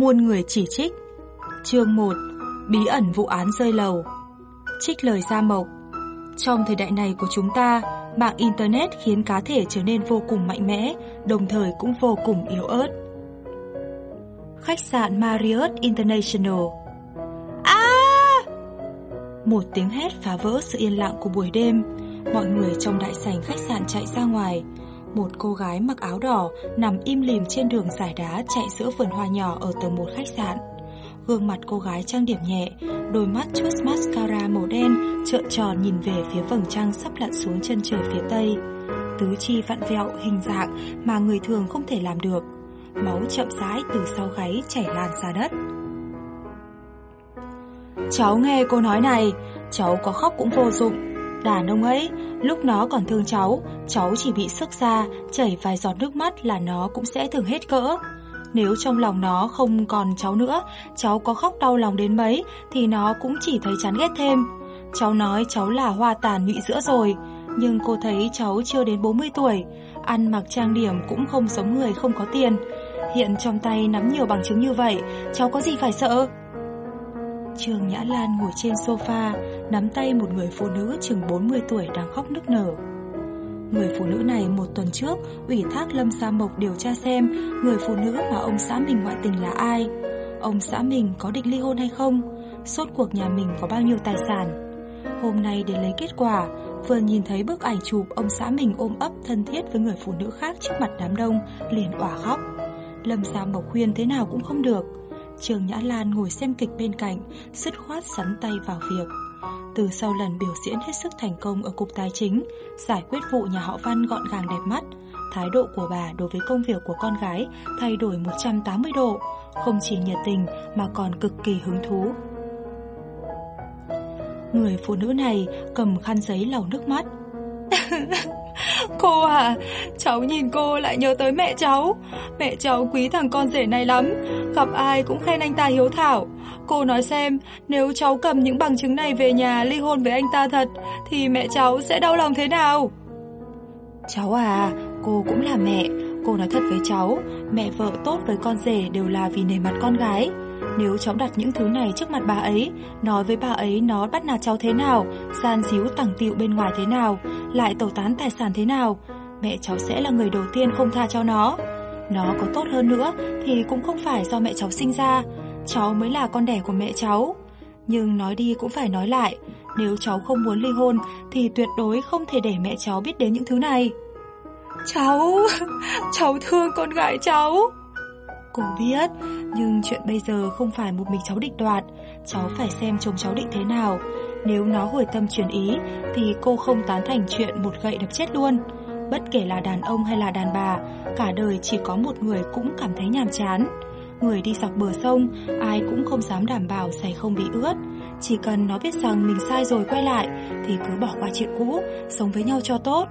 Muôn người chỉ trích Chương 1 Bí ẩn vụ án rơi lầu Trích lời Gia Mộc Trong thời đại này của chúng ta, mạng Internet khiến cá thể trở nên vô cùng mạnh mẽ, đồng thời cũng vô cùng yếu ớt. Khách sạn Marriott International À! Một tiếng hét phá vỡ sự yên lặng của buổi đêm. Mọi người trong đại sảnh khách sạn chạy ra ngoài. Một cô gái mặc áo đỏ nằm im lìm trên đường giải đá chạy giữa vườn hoa nhỏ ở tầng một khách sạn. Gương mặt cô gái trang điểm nhẹ, đôi mắt chút mascara màu đen trợn tròn nhìn về phía vầng trăng sắp lặn xuống chân trời phía tây. Tứ chi vặn vẹo hình dạng mà người thường không thể làm được. Máu chậm rãi từ sau gáy chảy lan ra đất. Cháu nghe cô nói này, cháu có khóc cũng vô dụng. Đàn ông ấy, lúc nó còn thương cháu, cháu chỉ bị sức ra, chảy vài giọt nước mắt là nó cũng sẽ thường hết cỡ. Nếu trong lòng nó không còn cháu nữa, cháu có khóc đau lòng đến mấy thì nó cũng chỉ thấy chán ghét thêm. Cháu nói cháu là hoa tàn nhụy giữa rồi, nhưng cô thấy cháu chưa đến 40 tuổi, ăn mặc trang điểm cũng không giống người không có tiền. Hiện trong tay nắm nhiều bằng chứng như vậy, cháu có gì phải sợ? Trương Nhã Lan ngồi trên sofa, nắm tay một người phụ nữ chừng 40 tuổi đang khóc nức nở. Người phụ nữ này một tuần trước ủy thác Lâm Sa Mộc điều tra xem người phụ nữ mà ông xã mình ngoại tình là ai. Ông xã mình có định ly hôn hay không? Sốt cuộc nhà mình có bao nhiêu tài sản? Hôm nay để lấy kết quả, vừa nhìn thấy bức ảnh chụp ông xã mình ôm ấp thân thiết với người phụ nữ khác trước mặt đám đông, liền òa khóc. Lâm Sa Mộc khuyên thế nào cũng không được. Trường Nhã Lan ngồi xem kịch bên cạnh, sứt khoát sắn tay vào việc. Từ sau lần biểu diễn hết sức thành công ở cục tài chính, giải quyết vụ nhà họ Văn gọn gàng đẹp mắt, thái độ của bà đối với công việc của con gái thay đổi 180 độ, không chỉ nhiệt tình mà còn cực kỳ hứng thú. Người phụ nữ này cầm khăn giấy lau nước mắt. cô à, cháu nhìn cô lại nhớ tới mẹ cháu. Mẹ cháu quý thằng con rể này lắm, gặp ai cũng khen anh ta hiếu thảo. Cô nói xem, nếu cháu cầm những bằng chứng này về nhà ly hôn với anh ta thật, thì mẹ cháu sẽ đau lòng thế nào? Cháu à, cô cũng là mẹ, cô nói thật với cháu, mẹ vợ tốt với con rể đều là vì nề mặt con gái. Nếu cháu đặt những thứ này trước mặt bà ấy, nói với bà ấy nó bắt nạt cháu thế nào, gian díu tẳng tiệu bên ngoài thế nào, lại tẩu tán tài sản thế nào, mẹ cháu sẽ là người đầu tiên không tha cho nó. Nó có tốt hơn nữa thì cũng không phải do mẹ cháu sinh ra, cháu mới là con đẻ của mẹ cháu. Nhưng nói đi cũng phải nói lại, nếu cháu không muốn ly hôn thì tuyệt đối không thể để mẹ cháu biết đến những thứ này. Cháu, cháu thương con gái cháu. Cô biết, nhưng chuyện bây giờ không phải một mình cháu định đoạt, cháu phải xem chồng cháu định thế nào. Nếu nó hồi tâm chuyển ý thì cô không tán thành chuyện một gậy đập chết luôn. Bất kể là đàn ông hay là đàn bà, cả đời chỉ có một người cũng cảm thấy nhàm chán. Người đi dọc bờ sông, ai cũng không dám đảm bảo giày không bị ướt. Chỉ cần nó biết rằng mình sai rồi quay lại thì cứ bỏ qua chuyện cũ, sống với nhau cho tốt.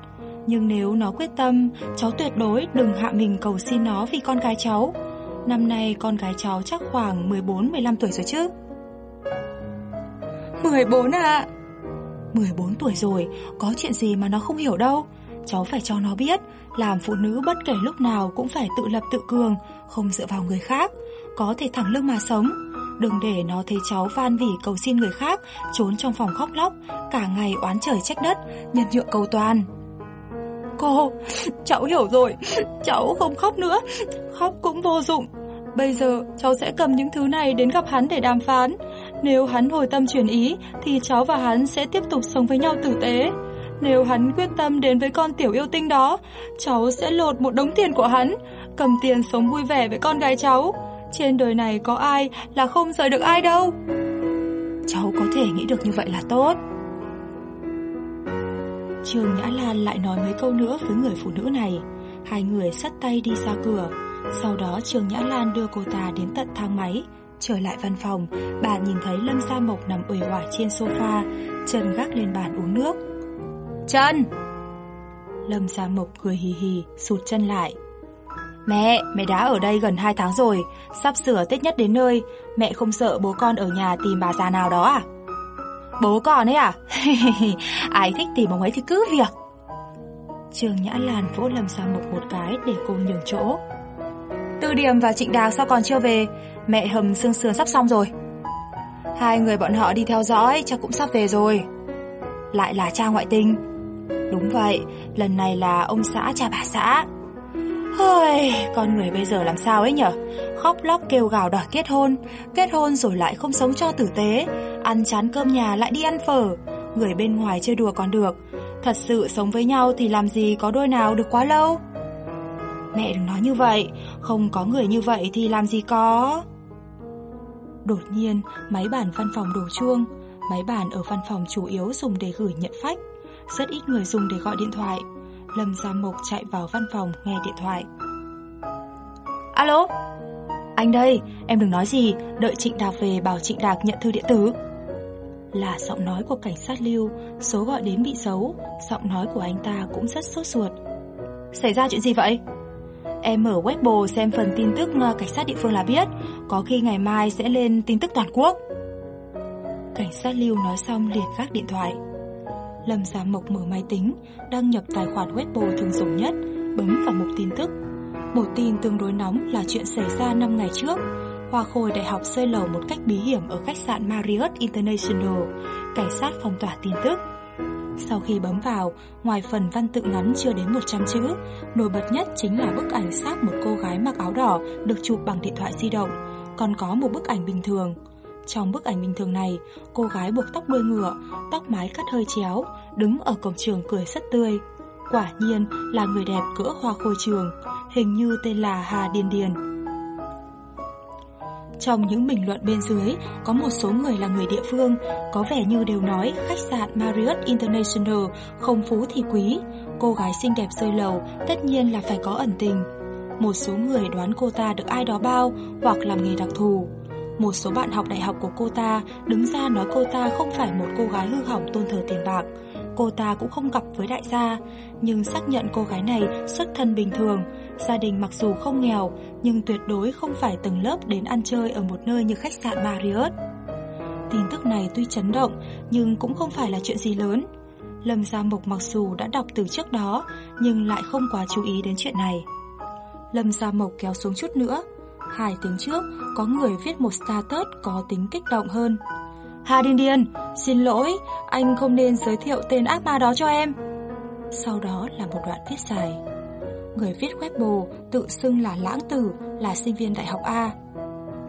Nhưng nếu nó quyết tâm, cháu tuyệt đối đừng hạ mình cầu xin nó vì con gái cháu. Năm nay con gái cháu chắc khoảng 14-15 tuổi rồi chứ? 14 à 14 tuổi rồi Có chuyện gì mà nó không hiểu đâu. Cháu phải cho nó biết Làm phụ nữ bất kể lúc nào cũng phải tự lập tự cường Không dựa vào người khác Có thể thẳng lưng mà sống. Đừng để nó thấy cháu van vỉ cầu xin người khác Trốn trong phòng khóc lóc Cả ngày oán trời trách đất Nhân nhượng cầu toàn. Cô, cháu hiểu rồi Cháu không khóc nữa Khóc cũng vô dụng. Bây giờ, cháu sẽ cầm những thứ này đến gặp hắn để đàm phán. Nếu hắn hồi tâm chuyển ý, Thì cháu và hắn sẽ tiếp tục sống với nhau tử tế. Nếu hắn quyết tâm đến với con tiểu yêu tinh đó, Cháu sẽ lột một đống tiền của hắn, Cầm tiền sống vui vẻ với con gái cháu. Trên đời này có ai là không rời được ai đâu. Cháu có thể nghĩ được như vậy là tốt. Trường Nhã Lan lại nói mấy câu nữa với người phụ nữ này. Hai người sắt tay đi ra cửa. Sau đó Trường Nhã Lan đưa cô ta đến tận thang máy Trở lại văn phòng, bà nhìn thấy Lâm gia Mộc nằm uể oải trên sofa, chân gác lên bàn uống nước. Chân! Lâm gia Mộc cười hì hì, sụt chân lại. Mẹ, mẹ đã ở đây gần 2 tháng rồi, sắp sửa Tết nhất đến nơi, mẹ không sợ bố con ở nhà tìm bà già nào đó à? Bố con ấy à? Ai thích tìm ông ấy thì cứ việc. Trường Nhã Lan vỗ Lâm gia Mộc một cái để cô nhường chỗ. Tư Điểm và Trịnh Đào sao còn chưa về? Mẹ hầm xương sườn sắp xong rồi. Hai người bọn họ đi theo dõi chắc cũng sắp về rồi. Lại là cha ngoại tình. Đúng vậy, lần này là ông xã cha bà xã. Hơi, con người bây giờ làm sao ấy nhở? Khóc lóc kêu gào đòi kết hôn, kết hôn rồi lại không sống cho tử tế, ăn chán cơm nhà lại đi ăn phở, người bên ngoài chơi đùa còn được, thật sự sống với nhau thì làm gì có đôi nào được quá lâu. Mẹ đừng nói như vậy, không có người như vậy thì làm gì có. Đột nhiên, máy bàn văn phòng đổ chuông, máy bàn ở văn phòng chủ yếu dùng để gửi nhận phách, rất ít người dùng để gọi điện thoại. Lâm Gia Mộc chạy vào văn phòng nghe điện thoại. Alo? Anh đây, em đừng nói gì, đợi Trịnh Đạc về bảo Trịnh Đạc nhận thư điện tử. Là giọng nói của cảnh sát lưu, số gọi đến bị xấu, giọng nói của anh ta cũng rất sốt ruột. Xảy ra chuyện gì vậy? Em mở Weibo xem phần tin tức cảnh sát địa phương là biết, có khi ngày mai sẽ lên tin tức toàn quốc. Cảnh sát lưu nói xong liền gác điện thoại. Lâm Gia Mộc mở máy tính, đăng nhập tài khoản Weibo thường dùng nhất, bấm vào mục tin tức. Một tin tương đối nóng là chuyện xảy ra 5 ngày trước. Hoa Khôi Đại học xây lầu một cách bí hiểm ở khách sạn Marriott International. Cảnh sát phong tỏa tin tức. Sau khi bấm vào, ngoài phần văn tự ngắn chưa đến 100 chữ, nổi bật nhất chính là bức ảnh xác một cô gái mặc áo đỏ được chụp bằng điện thoại di động, còn có một bức ảnh bình thường. Trong bức ảnh bình thường này, cô gái buộc tóc đuôi ngựa, tóc mái cắt hơi chéo, đứng ở cổng trường cười rất tươi. Quả nhiên là người đẹp cỡ hoa khôi trường, hình như tên là Hà Điền Điền. Trong những bình luận bên dưới, có một số người là người địa phương, có vẻ như đều nói khách sạn Marriott International không phú thì quý, cô gái xinh đẹp rơi lầu tất nhiên là phải có ẩn tình. Một số người đoán cô ta được ai đó bao hoặc làm nghề đặc thù. Một số bạn học đại học của cô ta đứng ra nói cô ta không phải một cô gái hư hỏng tôn thờ tiền bạc. Cô ta cũng không gặp với đại gia, nhưng xác nhận cô gái này xuất thân bình thường, Gia đình mặc dù không nghèo, nhưng tuyệt đối không phải tầng lớp đến ăn chơi ở một nơi như khách sạn Marriott. Tin tức này tuy chấn động, nhưng cũng không phải là chuyện gì lớn. Lâm Gia Mộc mặc dù đã đọc từ trước đó, nhưng lại không quá chú ý đến chuyện này. Lâm Gia Mộc kéo xuống chút nữa. Hai tiếng trước, có người viết một status có tính kích động hơn. Hà Điên Điên, xin lỗi, anh không nên giới thiệu tên ác ma đó cho em. Sau đó là một đoạn viết dài. Người viết Weibo tự xưng là Lãng Tử, là sinh viên đại học A.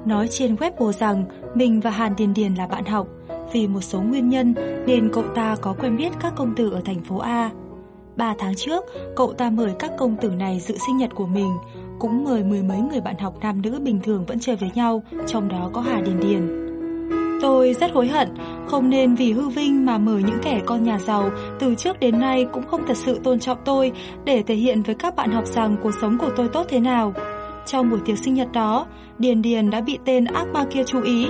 Nói trên Weibo rằng mình và Hàn Điền Điền là bạn học, vì một số nguyên nhân nên cậu ta có quen biết các công tử ở thành phố A. Ba tháng trước, cậu ta mời các công tử này dự sinh nhật của mình, cũng mời mười mấy người bạn học nam nữ bình thường vẫn chơi với nhau, trong đó có Hà Điền Điền. Tôi rất hối hận, không nên vì hư vinh mà mời những kẻ con nhà giàu từ trước đến nay cũng không thật sự tôn trọng tôi để thể hiện với các bạn học rằng cuộc sống của tôi tốt thế nào. Trong buổi tiệc sinh nhật đó, Điền Điền đã bị tên ác ma kia chú ý.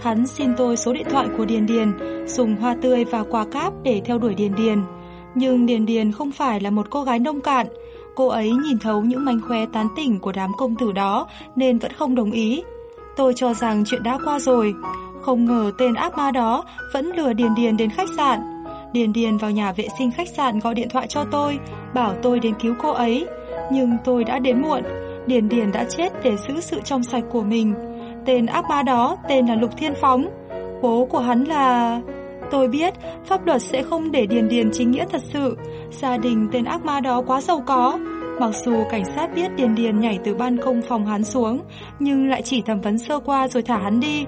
Hắn xin tôi số điện thoại của Điền Điền, dùng hoa tươi và quà cáp để theo đuổi Điền Điền. Nhưng Điền Điền không phải là một cô gái nông cạn. Cô ấy nhìn thấu những manh khoe tán tỉnh của đám công tử đó nên vẫn không đồng ý. Tôi cho rằng chuyện đã qua rồi. Không ngờ tên ác ma đó vẫn lừa Điền Điền đến khách sạn. Điền Điền vào nhà vệ sinh khách sạn gọi điện thoại cho tôi, bảo tôi đến cứu cô ấy. Nhưng tôi đã đến muộn, Điền Điền đã chết để giữ sự trong sạch của mình. Tên ác ma đó tên là Lục Thiên Phóng. Bố của hắn là... Tôi biết pháp luật sẽ không để Điền Điền chính nghĩa thật sự. Gia đình tên ác ma đó quá giàu có. Mặc dù cảnh sát biết Điền Điền nhảy từ ban công phòng hắn xuống, nhưng lại chỉ thẩm vấn sơ qua rồi thả hắn đi.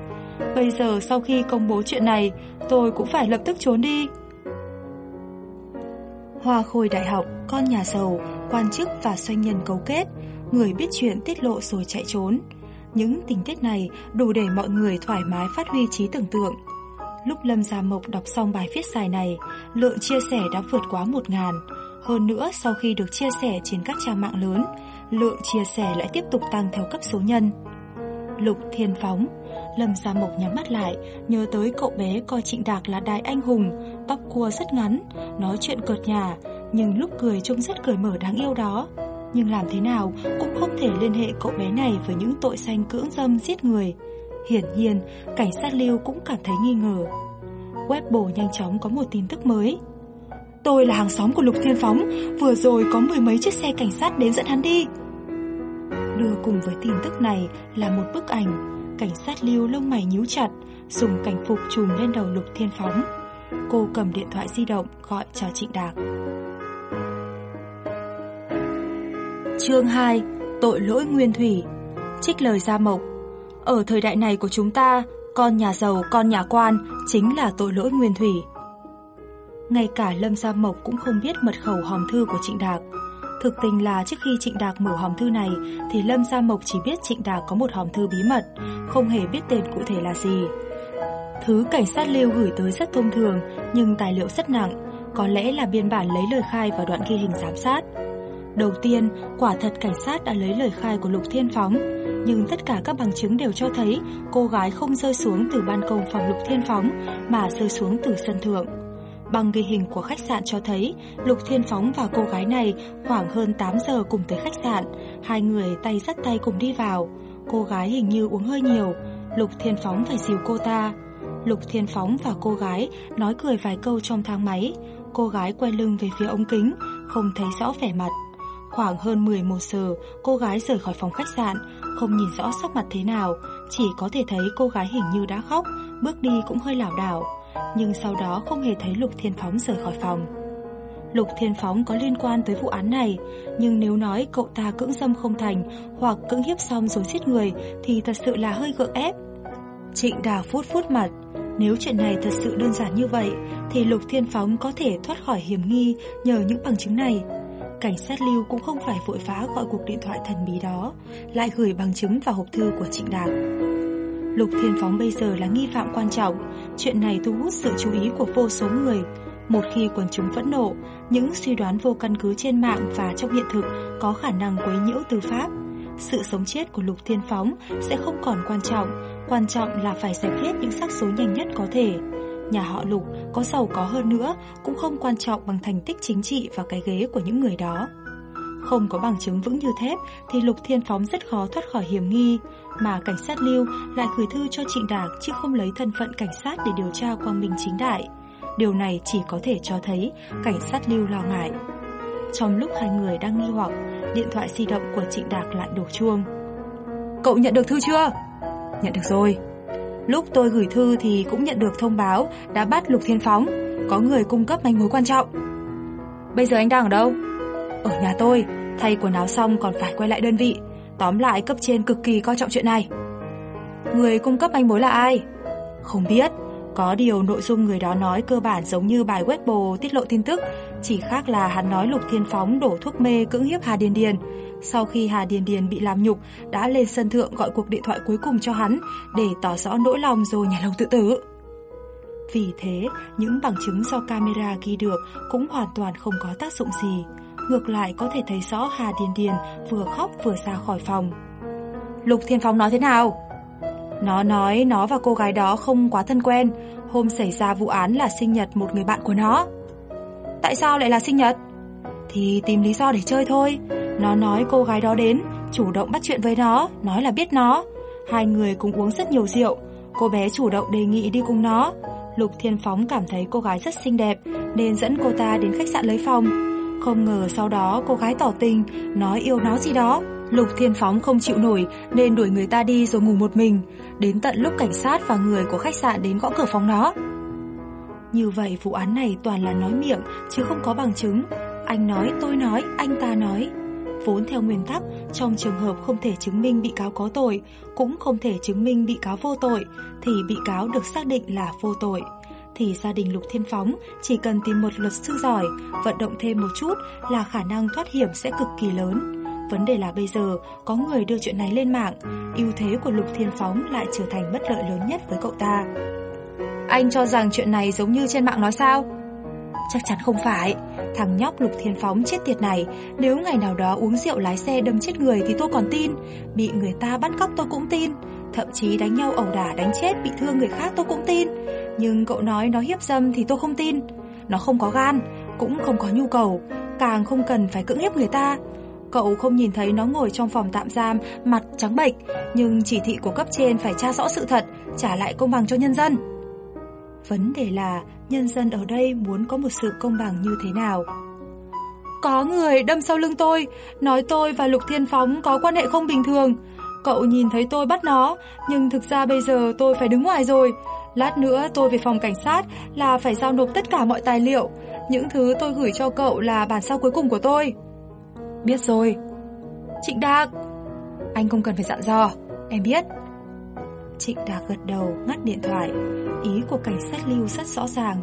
Bây giờ sau khi công bố chuyện này, tôi cũng phải lập tức trốn đi. Hoa khôi đại học, con nhà giàu, quan chức và doanh nhân cấu kết, người biết chuyện tiết lộ rồi chạy trốn. Những tình tiết này đủ để mọi người thoải mái phát huy trí tưởng tượng. Lúc Lâm Gia Mộc đọc xong bài viết dài này, lượng chia sẻ đã vượt quá một ngàn. Hơn nữa, sau khi được chia sẻ trên các trang mạng lớn, lượng chia sẻ lại tiếp tục tăng theo cấp số nhân. Lục Thiên Phóng Lâm Gia Mộc nhắm mắt lại, nhớ tới cậu bé coi Trịnh Đạc là đại anh hùng, tóc cua rất ngắn, nói chuyện cợt nhà, nhưng lúc cười trông rất cười mở đáng yêu đó. Nhưng làm thế nào cũng không thể liên hệ cậu bé này với những tội danh cưỡng dâm giết người. Hiển nhiên, cảnh sát lưu cũng cảm thấy nghi ngờ. Webbo nhanh chóng có một tin tức mới. Tôi là hàng xóm của Lục Thiên Phóng, vừa rồi có mười mấy chiếc xe cảnh sát đến dẫn hắn đi. Đưa cùng với tin tức này là một bức ảnh, cảnh sát lưu lông mày nhíu chặt, dùng cảnh phục trùm lên đầu Lục Thiên Phóng. Cô cầm điện thoại di động gọi cho Trịnh Đạc. Chương 2 Tội lỗi nguyên thủy Trích lời Gia Mộc Ở thời đại này của chúng ta, con nhà giàu, con nhà quan chính là tội lỗi nguyên thủy. Ngay cả Lâm Gia Mộc cũng không biết mật khẩu hòm thư của Trịnh Đạc. Thực tình là trước khi Trịnh Đạc mở hòm thư này thì Lâm Gia Mộc chỉ biết Trịnh Đạc có một hòm thư bí mật, không hề biết tên cụ thể là gì. Thứ cảnh sát lưu gửi tới rất thông thường nhưng tài liệu rất nặng, có lẽ là biên bản lấy lời khai và đoạn ghi hình giám sát. Đầu tiên, quả thật cảnh sát đã lấy lời khai của Lục Thiên Phóng, nhưng tất cả các bằng chứng đều cho thấy cô gái không rơi xuống từ ban công phòng Lục Thiên Phóng mà rơi xuống từ sân thượng. Bằng ghi hình của khách sạn cho thấy Lục Thiên Phóng và cô gái này khoảng hơn 8 giờ cùng tới khách sạn, hai người tay dắt tay cùng đi vào. Cô gái hình như uống hơi nhiều, Lục Thiên Phóng phải dìu cô ta. Lục Thiên Phóng và cô gái nói cười vài câu trong thang máy. Cô gái quay lưng về phía ống kính, không thấy rõ vẻ mặt. Khoảng hơn 11 giờ, cô gái rời khỏi phòng khách sạn, không nhìn rõ sắc mặt thế nào, chỉ có thể thấy cô gái hình như đã khóc, bước đi cũng hơi lảo đảo, nhưng sau đó không hề thấy Lục Thiên Phóng rời khỏi phòng. Lục Thiên Phóng có liên quan tới vụ án này, nhưng nếu nói cậu ta cưỡng dâm không thành hoặc cưỡng hiếp xong rồi giết người thì thật sự là hơi gượng ép. Trịnh Đào phút phút mặt, nếu chuyện này thật sự đơn giản như vậy thì Lục Thiên Phóng có thể thoát khỏi hiểm nghi nhờ những bằng chứng này. Cảnh sát lưu cũng không phải vội vã gọi cuộc điện thoại thần bí đó, lại gửi bằng chứng vào hộp thư của Trịnh Đạc. Lục Thiên Phóng bây giờ là nghi phạm quan trọng, chuyện này thu hút sự chú ý của vô số người. Một khi quần chúng phẫn nộ, những suy đoán vô căn cứ trên mạng và trong hiện thực có khả năng quấy nhiễu tư pháp. Sự sống chết của Lục Thiên Phóng sẽ không còn quan trọng, quan trọng là phải giải quyết những xác số nhanh nhất có thể. Nhà họ Lục có giàu có hơn nữa cũng không quan trọng bằng thành tích chính trị và cái ghế của những người đó. Không có bằng chứng vững như thép thì Lục Thiên Phóng rất khó thoát khỏi hiểm nghi, mà cảnh sát Lưu lại gửi thư cho Trịnh Đạc chứ không lấy thân phận cảnh sát để điều tra quang minh chính đại. Điều này chỉ có thể cho thấy cảnh sát Lưu lo ngại. Trong lúc hai người đang nghi hoặc, điện thoại di động của Trịnh Đạc lại đổ chuông. Cậu nhận được thư chưa? Nhận được rồi. Lúc tôi gửi thư thì cũng nhận được thông báo đã bắt Lục Thiên Phóng, có người cung cấp manh mối quan trọng. Bây giờ anh đang ở đâu? Ở nhà tôi, thay quần áo xong còn phải quay lại đơn vị. Tóm lại cấp trên cực kỳ coi trọng chuyện này. Người cung cấp manh mối là ai? Không biết, có điều nội dung người đó nói cơ bản giống như bài Weibo tiết lộ tin tức, chỉ khác là hắn nói Lục Thiên Phóng đổ thuốc mê cưỡng hiếp Hà Điền Điền. Sau khi Hà Điền Điền bị làm nhục, đã lên sân thượng gọi cuộc điện thoại cuối cùng cho hắn để tỏ rõ nỗi lòng rồi nhà lầu tự tử. Vì thế, những bằng chứng do camera ghi được cũng hoàn toàn không có tác dụng gì. Ngược lại có thể thấy rõ Hà Điền Điền vừa khóc vừa ra khỏi phòng. Lục Thiên Phong nói thế nào? Nó nói nó và cô gái đó không quá thân quen, hôm xảy ra vụ án là sinh nhật một người bạn của nó. Tại sao lại là sinh nhật? Thì tìm lý do để chơi thôi. Nó nói cô gái đó đến, chủ động bắt chuyện với nó, nói là biết nó. Hai người cùng uống rất nhiều rượu. Cô bé chủ động đề nghị đi cùng nó. Lục Thiên Phóng cảm thấy cô gái rất xinh đẹp nên dẫn cô ta đến khách sạn lấy phòng. Không ngờ sau đó cô gái tỏ tình, nói yêu nó gì đó. Lục Thiên Phóng không chịu nổi nên đuổi người ta đi rồi ngủ một mình, đến tận lúc cảnh sát và người của khách sạn đến gõ cửa phòng nó. Như vậy vụ án này toàn là nói miệng chứ không có bằng chứng. Anh nói, tôi nói, anh ta nói. Vốn theo nguyên tắc, trong trường hợp không thể chứng minh bị cáo có tội, cũng không thể chứng minh bị cáo vô tội, thì bị cáo được xác định là vô tội. Thì gia đình Lục Thiên Phóng chỉ cần tìm một luật sư giỏi, vận động thêm một chút là khả năng thoát hiểm sẽ cực kỳ lớn. Vấn đề là bây giờ có người đưa chuyện này lên mạng, ưu thế của Lục Thiên Phóng lại trở thành bất lợi lớn nhất với cậu ta. Anh cho rằng chuyện này giống như trên mạng nói sao? Chắc chắn không phải. Thằng nhóc Lục Thiên Phóng chết tiệt này, nếu ngày nào đó uống rượu lái xe đâm chết người thì tôi còn tin, bị người ta bắt cóc tôi cũng tin thậm chí đánh nhau ẩu đả đánh chết bị thương người khác tôi cũng tin. Nhưng cậu nói nó hiếp dâm thì tôi không tin. Nó không có gan, cũng không có nhu cầu, càng không cần phải cưỡng hiếp người ta. Cậu không nhìn thấy nó ngồi trong phòng tạm giam, mặt trắng bệch, nhưng chỉ thị của cấp trên phải tra rõ sự thật, trả lại công bằng cho nhân dân. Vấn đề là nhân dân ở đây muốn có một sự công bằng như thế nào? Có người đâm sau lưng tôi, nói tôi và Lục Thiên Phóng có quan hệ không bình thường. Cậu nhìn thấy tôi bắt nó, nhưng thực ra bây giờ tôi phải đứng ngoài rồi. Lát nữa tôi về phòng cảnh sát là phải giao nộp tất cả mọi tài liệu. Những thứ tôi gửi cho cậu là bản sao cuối cùng của tôi. Biết rồi. Trịnh Đạc, anh không cần phải dặn dò, em biết. Trịnh Đạc gật đầu, ngắt điện thoại. Ý của cảnh sát lưu rất rõ ràng.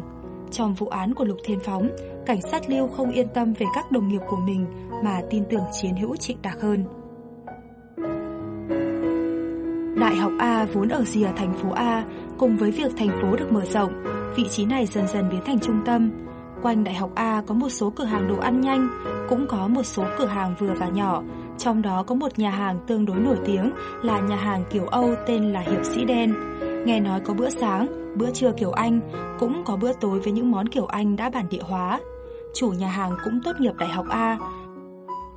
Trong vụ án của Lục Thiên Phóng, cảnh sát lưu không yên tâm về các đồng nghiệp của mình mà tin tưởng chiến hữu Trịnh Đạc hơn. Đại học A vốn ở rìa thành phố A, cùng với việc thành phố được mở rộng, vị trí này dần dần biến thành trung tâm. Quanh Đại học A có một số cửa hàng đồ ăn nhanh, cũng có một số cửa hàng vừa và nhỏ, trong đó có một nhà hàng tương đối nổi tiếng là nhà hàng kiểu Âu tên là Hiệp Sĩ Đen. Nghe nói có bữa sáng, bữa trưa kiểu Anh, cũng có bữa tối với những món kiểu Anh đã bản địa hóa. Chủ nhà hàng cũng tốt nghiệp Đại học A.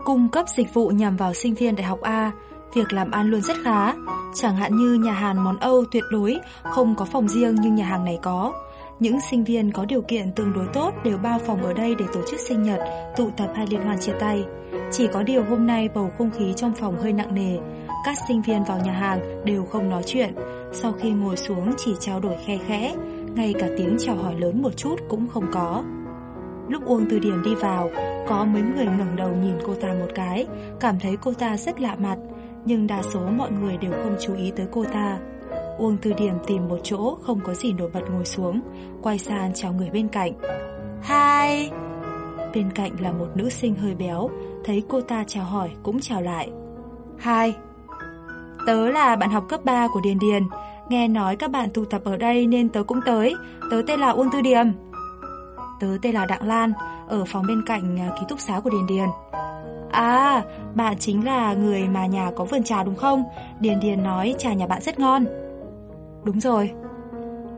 Cung cấp dịch vụ nhằm vào sinh viên Đại học A, việc làm ăn luôn rất khá. Chẳng hạn như nhà hàng món Âu tuyệt đối không có phòng riêng nhưng nhà hàng này có. Những sinh viên có điều kiện tương đối tốt đều bao phòng ở đây để tổ chức sinh nhật, tụ tập hay liên hoan chia tay. Chỉ có điều hôm nay bầu không khí trong phòng hơi nặng nề. Các sinh viên vào nhà hàng đều không nói chuyện. Sau khi ngồi xuống chỉ trao đổi khe khẽ, ngay cả tiếng chào hỏi lớn một chút cũng không có. Lúc Uông Từ điển đi vào, có mấy người ngẩng đầu nhìn cô ta một cái, cảm thấy cô ta rất lạ mặt, nhưng đa số mọi người đều không chú ý tới cô ta. Uông Từ Điểm tìm một chỗ không có gì nổi bật ngồi xuống, quay sang chào người bên cạnh. Hi! Bên cạnh là một nữ sinh hơi béo, thấy cô ta chào hỏi cũng chào lại. Hi! Tớ là bạn học cấp 3 của Điền Điền, nghe nói các bạn tụ tập ở đây nên tớ cũng tới, tớ tên là Uông Tư Điểm. Tớ tên là Đặng Lan, ở phòng bên cạnh à, ký túc xá của Điền Điền. À, bạn chính là người mà nhà có vườn trà đúng không? Điền Điền nói trà nhà bạn rất ngon. Đúng rồi.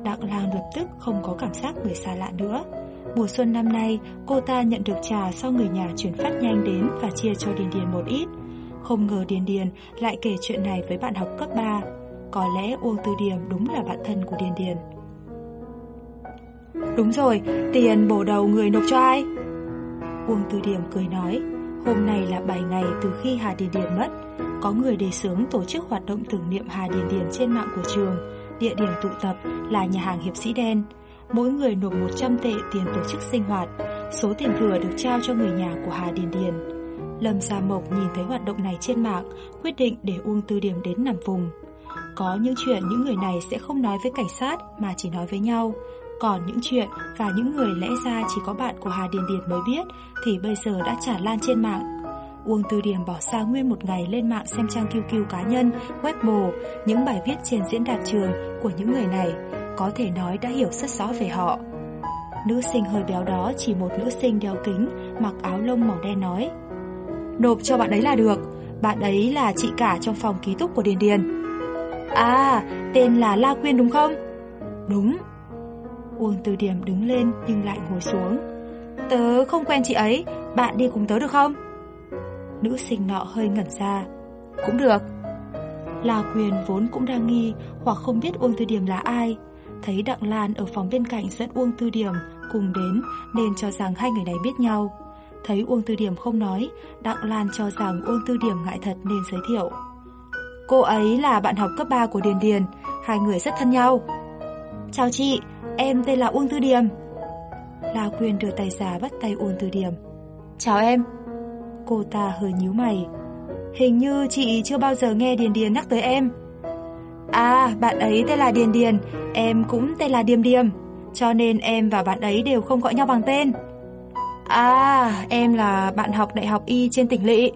Đặng Lan lập tức không có cảm giác người xa lạ nữa. Mùa xuân năm nay, cô ta nhận được trà sau người nhà chuyển phát nhanh đến và chia cho Điền Điền một ít. Không ngờ Điền Điền lại kể chuyện này với bạn học cấp 3. Có lẽ Uông Tư Điểm đúng là bạn thân của Điền Điền. Đúng rồi, tiền bổ đầu người nộp cho ai? Uông Tư Điểm cười nói, hôm nay là 7 ngày từ khi Hà Điền Điền mất. Có người đề xướng tổ chức hoạt động tưởng niệm Hà Điền Điền trên mạng của trường. Địa điểm tụ tập là nhà hàng Hiệp Sĩ Đen. Mỗi người nộp 100 tệ tiền tổ chức sinh hoạt. Số tiền thừa được trao cho người nhà của Hà Điền Điền. Lâm Gia Mộc nhìn thấy hoạt động này trên mạng, quyết định để Uông Tư Điểm đến nằm vùng. Có những chuyện những người này sẽ không nói với cảnh sát mà chỉ nói với nhau. Còn những chuyện và những người lẽ ra chỉ có bạn của Hà Điền Điền mới biết thì bây giờ đã tràn lan trên mạng. Uông Tư Điểm bỏ xa nguyên một ngày lên mạng xem trang QQ cá nhân, Weibo, những bài viết trên diễn đàn trường của những người này, có thể nói đã hiểu rất rõ về họ. Nữ sinh hơi béo đó chỉ một nữ sinh đeo kính, mặc áo lông màu đen nói. Nộp cho bạn ấy là được, bạn ấy là chị cả trong phòng ký túc của Điền Điền. À, tên là La Quyên đúng không? Đúng. Uông Từ Điểm đứng lên nhưng lại ngồi xuống. Tớ không quen chị ấy, bạn đi cùng tớ được không? Nữ sinh nọ hơi ngẩn ra. Cũng được. La Quyền vốn cũng đang nghi hoặc không biết Uông Tư Điểm là ai. Thấy Đặng Lan ở phòng bên cạnh dẫn Uông Tư Điểm cùng đến nên cho rằng hai người này biết nhau. Thấy Uông Tư Điểm không nói, Đặng Lan cho rằng Uông Tư Điểm ngại thật nên giới thiệu. Cô ấy là bạn học cấp 3 của Điền Điền, hai người rất thân nhau. Chào chị, em tên là Uông Tư điềm La Quyên đưa tay ra bắt tay Uông Tư điềm Chào em. Cô ta hơi nhíu mày. Hình như chị chưa bao giờ nghe Điền Điền nhắc tới em. À, bạn ấy tên là Điền Điền, em cũng tên là Điềm Điềm, cho nên em và bạn ấy đều không gọi nhau bằng tên. À, em là bạn học đại học y trên tỉnh lỵ.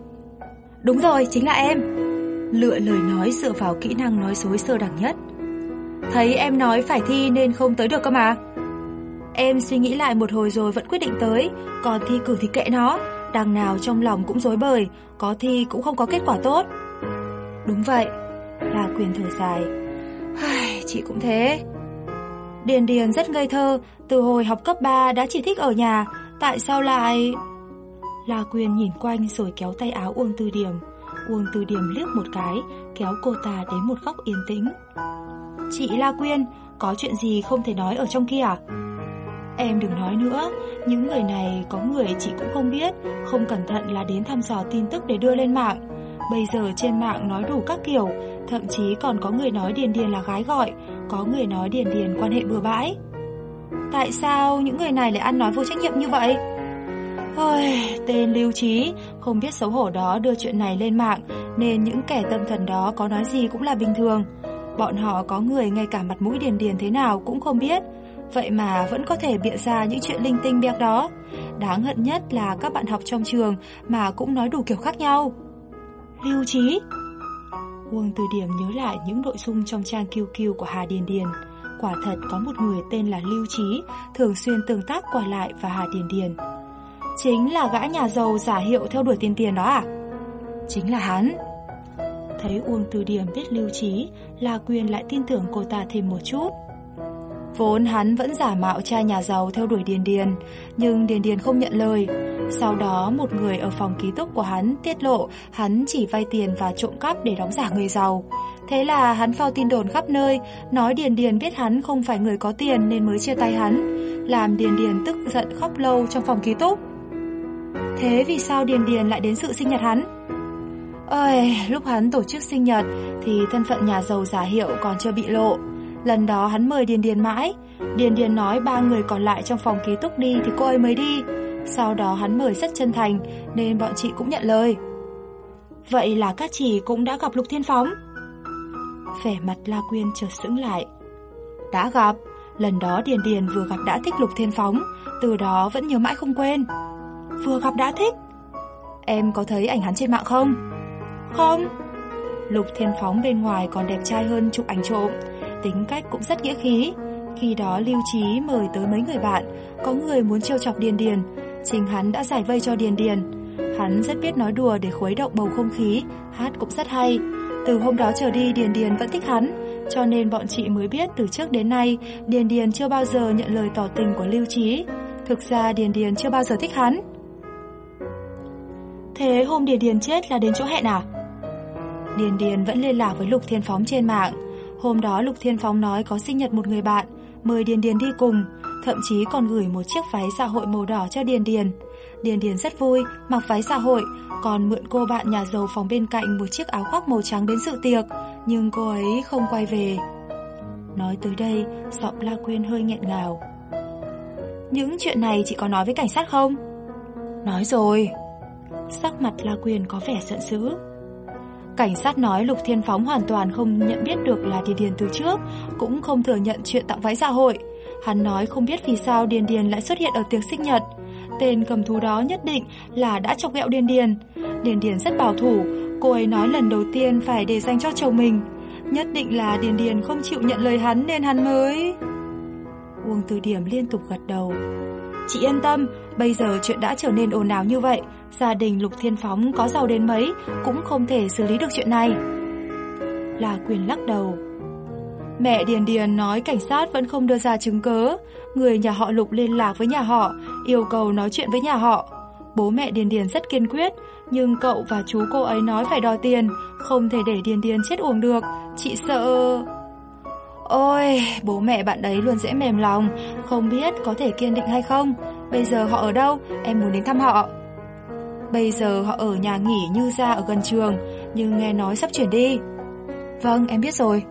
Đúng rồi, chính là em. Lựa lời nói dựa vào kỹ năng nói dối sơ đẳng nhất. Thấy em nói phải thi nên không tới được cơ mà. Em suy nghĩ lại một hồi rồi vẫn quyết định tới, còn thi cử thì kệ nó, đằng nào trong lòng cũng dối bời, có thi cũng không có kết quả tốt. Đúng vậy. là quyền thở dài. Chị cũng thế. Điền Điền rất ngây thơ, từ hồi học cấp 3 đã chỉ thích ở nhà, tại sao lại... La Quyên nhìn quanh rồi kéo tay áo Uông Tư Điểm. Uông Tư Điểm liếc một cái, kéo cô ta đến một góc yên tĩnh. Chị La Quyên, có chuyện gì không thể nói ở trong kia à? Em đừng nói nữa, những người này có người chị cũng không biết, không cẩn thận là đến thăm dò tin tức để đưa lên mạng. Bây giờ trên mạng nói đủ các kiểu, thậm chí còn có người nói Điền Điền là gái gọi, có người nói Điền Điền quan hệ bừa bãi. Tại sao những người này lại ăn nói vô trách nhiệm như vậy? Ôi, tên lưu trí, không biết xấu hổ đó đưa chuyện này lên mạng, nên những kẻ tâm thần đó có nói gì cũng là bình thường. Bọn họ có người ngay cả mặt mũi điền điền thế nào cũng không biết, vậy mà vẫn có thể bịa ra những chuyện linh tinh bẹc đó. Đáng hận nhất là các bạn học trong trường mà cũng nói đủ kiểu khác nhau. Lưu trí Uông Từ Điểm nhớ lại những nội dung trong trang QQ của Hà Điền Điền. Quả thật có một người tên là Lưu Trí, thường xuyên tương tác qua lại và Hà Điền Điền. Chính là gã nhà giàu giả hiệu theo đuổi tiền tiền đó à? Chính là hắn. Thấy Uông Từ Điểm biết lưu trí, La Quyên lại tin tưởng cô ta thêm một chút. Vốn hắn vẫn giả mạo trai nhà giàu theo đuổi Điền Điền, nhưng Điền Điền không nhận lời. Sau đó một người ở phòng ký túc của hắn tiết lộ hắn chỉ vay tiền và trộm cắp để đóng giả người giàu. Thế là hắn phao tin đồn khắp nơi, nói Điền Điền biết hắn không phải người có tiền nên mới chia tay hắn, làm Điền Điền tức giận khóc lâu trong phòng ký túc. Thế vì sao Điền Điền lại đến sự sinh nhật hắn? Ơi, lúc hắn tổ chức sinh nhật thì thân phận nhà giàu giả hiệu còn chưa bị lộ. Lần đó hắn mời Điền Điền mãi. Điền Điền nói ba người còn lại trong phòng ký túc đi thì cô ấy mới đi. Sau đó hắn mời rất chân thành nên bọn chị cũng nhận lời. Vậy là các chị cũng đã gặp Lục Thiên Phóng. Vẻ mặt La Quyên chợt sững lại. Đã gặp, lần đó Điền Điền vừa gặp đã thích Lục Thiên Phóng, từ đó vẫn nhớ mãi không quên. Vừa gặp đã thích. Em có thấy ảnh hắn trên mạng không? Không. Lục Thiên Phóng bên ngoài còn đẹp trai hơn chụp ảnh trộm, tính cách cũng rất nghĩa khí. Khi đó Lưu Trí mời tới mấy người bạn, có người muốn trêu chọc Điền Điền, chính hắn đã giải vây cho Điền Điền. Hắn rất biết nói đùa để khuấy động bầu không khí, hát cũng rất hay. Từ hôm đó trở đi Điền Điền vẫn thích hắn, cho nên bọn chị mới biết từ trước đến nay Điền Điền chưa bao giờ nhận lời tỏ tình của Lưu Trí. Thực ra Điền Điền chưa bao giờ thích hắn. Thế hôm Điền Điền chết là đến chỗ hẹn à? Điền Điền vẫn liên lạc với Lục Thiên Phóng trên mạng. Hôm đó Lục Thiên Phóng nói có sinh nhật một người bạn, mời Điền Điền đi cùng, thậm chí còn gửi một chiếc váy xã hội màu đỏ cho Điền Điền. Điền Điền rất vui, mặc váy xã hội, còn mượn cô bạn nhà giàu phòng bên cạnh một chiếc áo khoác màu trắng đến sự tiệc, nhưng cô ấy không quay về. Nói tới đây, giọng La Quyên hơi nghẹn ngào. Những chuyện này chị có nói với cảnh sát không? Nói rồi. Sắc mặt La Quyên có vẻ giận dữ. Cảnh sát nói Lục Thiên Phóng hoàn toàn không nhận biết được là Điền Điền từ trước, cũng không thừa nhận chuyện tặng váy dạ hội. Hắn nói không biết vì sao Điền Điền lại xuất hiện ở tiệc sinh nhật. Tên cầm thú đó nhất định là đã chọc ghẹo Điền Điền. Điền Điền rất bảo thủ, cô ấy nói lần đầu tiên phải để dành cho chồng mình. Nhất định là Điền Điền không chịu nhận lời hắn nên hắn mới... Uông Từ Điểm liên tục gật đầu. Chị yên tâm, bây giờ chuyện đã trở nên ồn ào như vậy, gia đình Lục Thiên Phóng có giàu đến mấy cũng không thể xử lý được chuyện này. Là quyền lắc đầu. Mẹ Điền Điền nói cảnh sát vẫn không đưa ra chứng cớ, người nhà họ Lục liên lạc với nhà họ, yêu cầu nói chuyện với nhà họ. Bố mẹ Điền Điền rất kiên quyết, nhưng cậu và chú cô ấy nói phải đòi tiền, không thể để Điền Điền chết uổng được, chị sợ... Ôi, bố mẹ bạn đấy luôn dễ mềm lòng, không biết có thể kiên định hay không. Bây giờ họ ở đâu? Em muốn đến thăm họ. Bây giờ họ ở nhà nghỉ như ra ở gần trường, nhưng nghe nói sắp chuyển đi. Vâng, em biết rồi.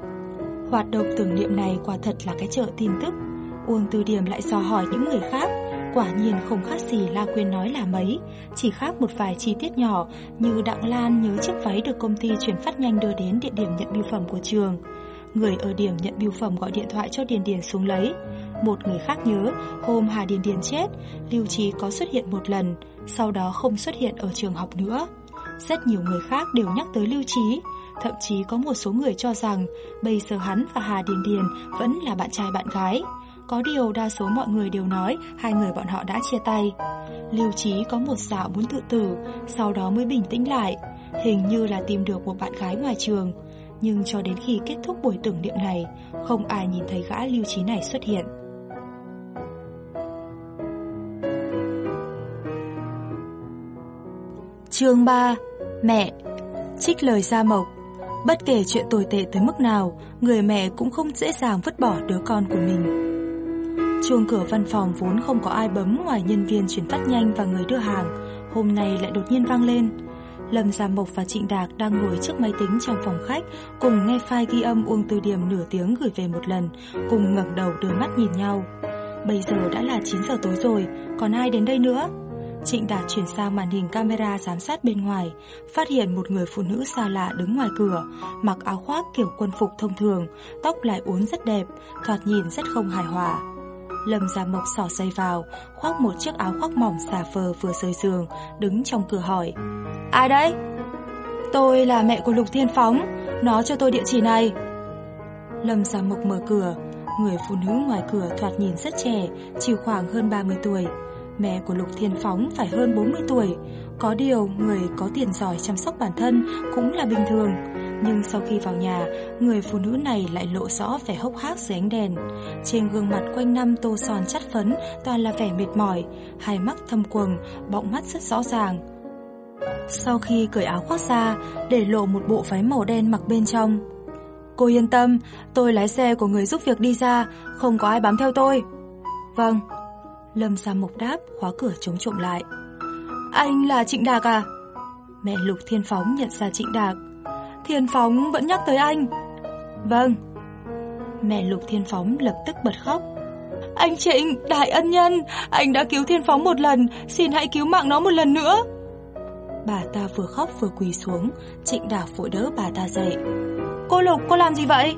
Hoạt động tưởng niệm này quả thật là cái chợ tin tức. Uông Từ Điểm lại dò hỏi những người khác, quả nhiên không khác gì La Quyên nói là mấy, chỉ khác một vài chi tiết nhỏ như Đặng Lan nhớ chiếc váy được công ty chuyển phát nhanh đưa đến địa điểm nhận bưu phẩm của trường. Người ở điểm nhận bưu phẩm gọi điện thoại cho Điền Điền xuống lấy. Một người khác nhớ, hôm Hà Điền Điền chết, Lưu Trí có xuất hiện một lần, sau đó không xuất hiện ở trường học nữa. Rất nhiều người khác đều nhắc tới Lưu Trí, thậm chí có một số người cho rằng bây giờ hắn và Hà Điền Điền vẫn là bạn trai bạn gái. Có điều đa số mọi người đều nói hai người bọn họ đã chia tay. Lưu Trí có một dạo muốn tự tử, sau đó mới bình tĩnh lại, hình như là tìm được một bạn gái ngoài trường. Nhưng cho đến khi kết thúc buổi tưởng niệm này, không ai nhìn thấy gã lưu trí này xuất hiện. Chương 3 Mẹ Trích lời Gia Mộc Bất kể chuyện tồi tệ tới mức nào, người mẹ cũng không dễ dàng vứt bỏ đứa con của mình. Chuông cửa văn phòng vốn không có ai bấm ngoài nhân viên chuyển phát nhanh và người đưa hàng, hôm nay lại đột nhiên vang lên. Lâm Gia Mộc và Trịnh Đạc đang ngồi trước máy tính trong phòng khách, cùng nghe file ghi âm Uông Từ Điểm nửa tiếng gửi về một lần, cùng ngẩng đầu đưa mắt nhìn nhau. Bây giờ đã là 9 giờ tối rồi, còn ai đến đây nữa? Trịnh Đạt chuyển sang màn hình camera giám sát bên ngoài, phát hiện một người phụ nữ xa lạ đứng ngoài cửa, mặc áo khoác kiểu quân phục thông thường, tóc lại uốn rất đẹp, thoạt nhìn rất không hài hòa. Lâm Gia Mộc sỏ dây vào, khoác một chiếc áo khoác mỏng xà phờ vừa rời giường, đứng trong cửa hỏi. Ai đấy? Tôi là mẹ của Lục Thiên Phóng, nó cho tôi địa chỉ này. Lâm Gia Mộc mở cửa, người phụ nữ ngoài cửa thoạt nhìn rất trẻ, chỉ khoảng hơn 30 tuổi. Mẹ của Lục Thiên Phóng phải hơn 40 tuổi Có điều người có tiền giỏi chăm sóc bản thân cũng là bình thường nhưng sau khi vào nhà, Người phụ nữ này lại lộ rõ vẻ hốc hác dưới ánh đèn. Trên gương mặt quanh năm tô son chắt phấn, Toàn là vẻ mệt mỏi. Hai mắt thâm quầng, Bọng mắt rất rõ ràng. Sau khi cởi áo khoác ra, Để lộ một bộ váy màu đen mặc bên trong. Cô yên tâm, Tôi lái xe của người giúp việc đi ra, Không có ai bám theo tôi. Vâng. Lâm Sa Mộc đáp, khóa cửa chống trộm lại. Anh là Trịnh Đạc à? Mẹ Lục Thiên Phóng nhận ra Trịnh Đạc. Thiên Phóng vẫn nhắc tới anh. Vâng. Mẹ Lục Thiên Phóng lập tức bật khóc. Anh Trịnh, đại ân nhân Anh đã cứu Thiên Phóng một lần Xin hãy cứu mạng nó một lần nữa. Bà ta vừa khóc vừa quỳ xuống Trịnh Đạc vội đỡ bà ta dậy. Cô Lục, cô làm gì vậy?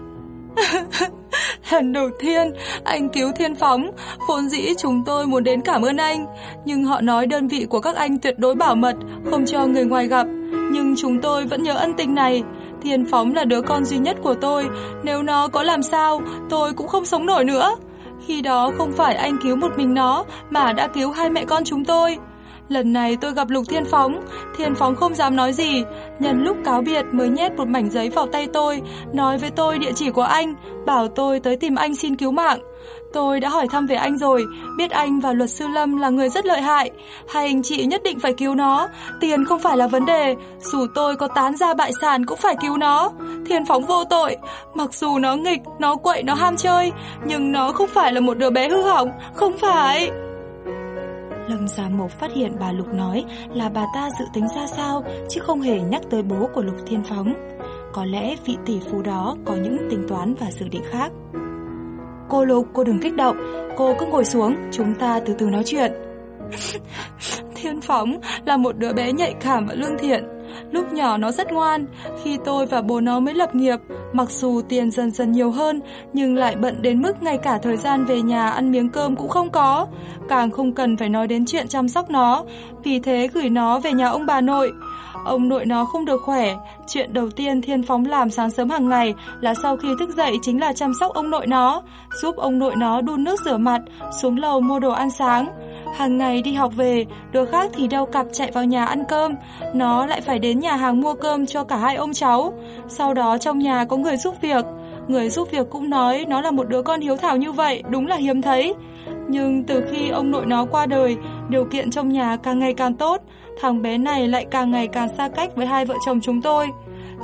Lần đầu tiên, anh cứu thiên phóng, vốn dĩ chúng tôi muốn đến cảm ơn anh, nhưng họ nói đơn vị của các anh tuyệt đối bảo mật, không cho người ngoài gặp. Nhưng chúng tôi vẫn nhớ ân tình này. Thiên phóng là đứa con duy nhất của tôi, nếu nó có làm sao, tôi cũng không sống nổi nữa. Khi đó không phải anh cứu một mình nó, mà đã cứu hai mẹ con chúng tôi. Lần này tôi gặp Lục Thiên Phóng, Thiên Phóng không dám nói gì, nhân lúc cáo biệt mới nhét một mảnh giấy vào tay tôi, nói với tôi địa chỉ của anh, bảo tôi tới tìm anh xin cứu mạng. Tôi đã hỏi thăm về anh rồi, biết anh và luật sư Lâm là người rất lợi hại. Hai anh chị nhất định phải cứu nó, tiền không phải là vấn đề, dù tôi có tán ra bại sản cũng phải cứu nó. Thiên phóng vô tội, mặc dù nó nghịch, nó quậy, nó ham chơi, nhưng nó không phải là một đứa bé hư hỏng, không phải... Lâm Gia Mộc phát hiện bà Lục nói là bà ta dự tính ra sao chứ không hề nhắc tới bố của Lục Thiên Phóng. Có lẽ vị tỷ phú đó có những tính toán và dự định khác. Cô Lục, cô đừng kích động, cô cứ ngồi xuống, chúng ta từ từ nói chuyện. Thiên Phóng là một đứa bé nhạy cảm và lương thiện. Lúc nhỏ nó rất ngoan, khi tôi và bố nó mới lập nghiệp, mặc dù tiền dần dần nhiều hơn, nhưng lại bận đến mức ngay cả thời gian về nhà ăn miếng cơm cũng không có. Càng không cần phải nói đến chuyện chăm sóc nó, vì thế gửi nó về nhà ông bà nội. Ông nội nó không được khỏe, chuyện đầu tiên Thiên Phóng làm sáng sớm hàng ngày là sau khi thức dậy chính là chăm sóc ông nội nó, giúp ông nội nó đun nước rửa mặt, xuống lầu mua đồ ăn sáng. Hàng ngày đi học về, đứa khác thì đeo cặp chạy vào nhà ăn cơm, nó lại phải đến nhà hàng mua cơm cho cả hai ông cháu. Sau đó trong nhà có người giúp việc, người giúp việc cũng nói nó là một đứa con hiếu thảo như vậy, đúng là hiếm thấy. Nhưng từ khi ông nội nó qua đời, điều kiện trong nhà càng ngày càng tốt, thằng bé này lại càng ngày càng xa cách với hai vợ chồng chúng tôi.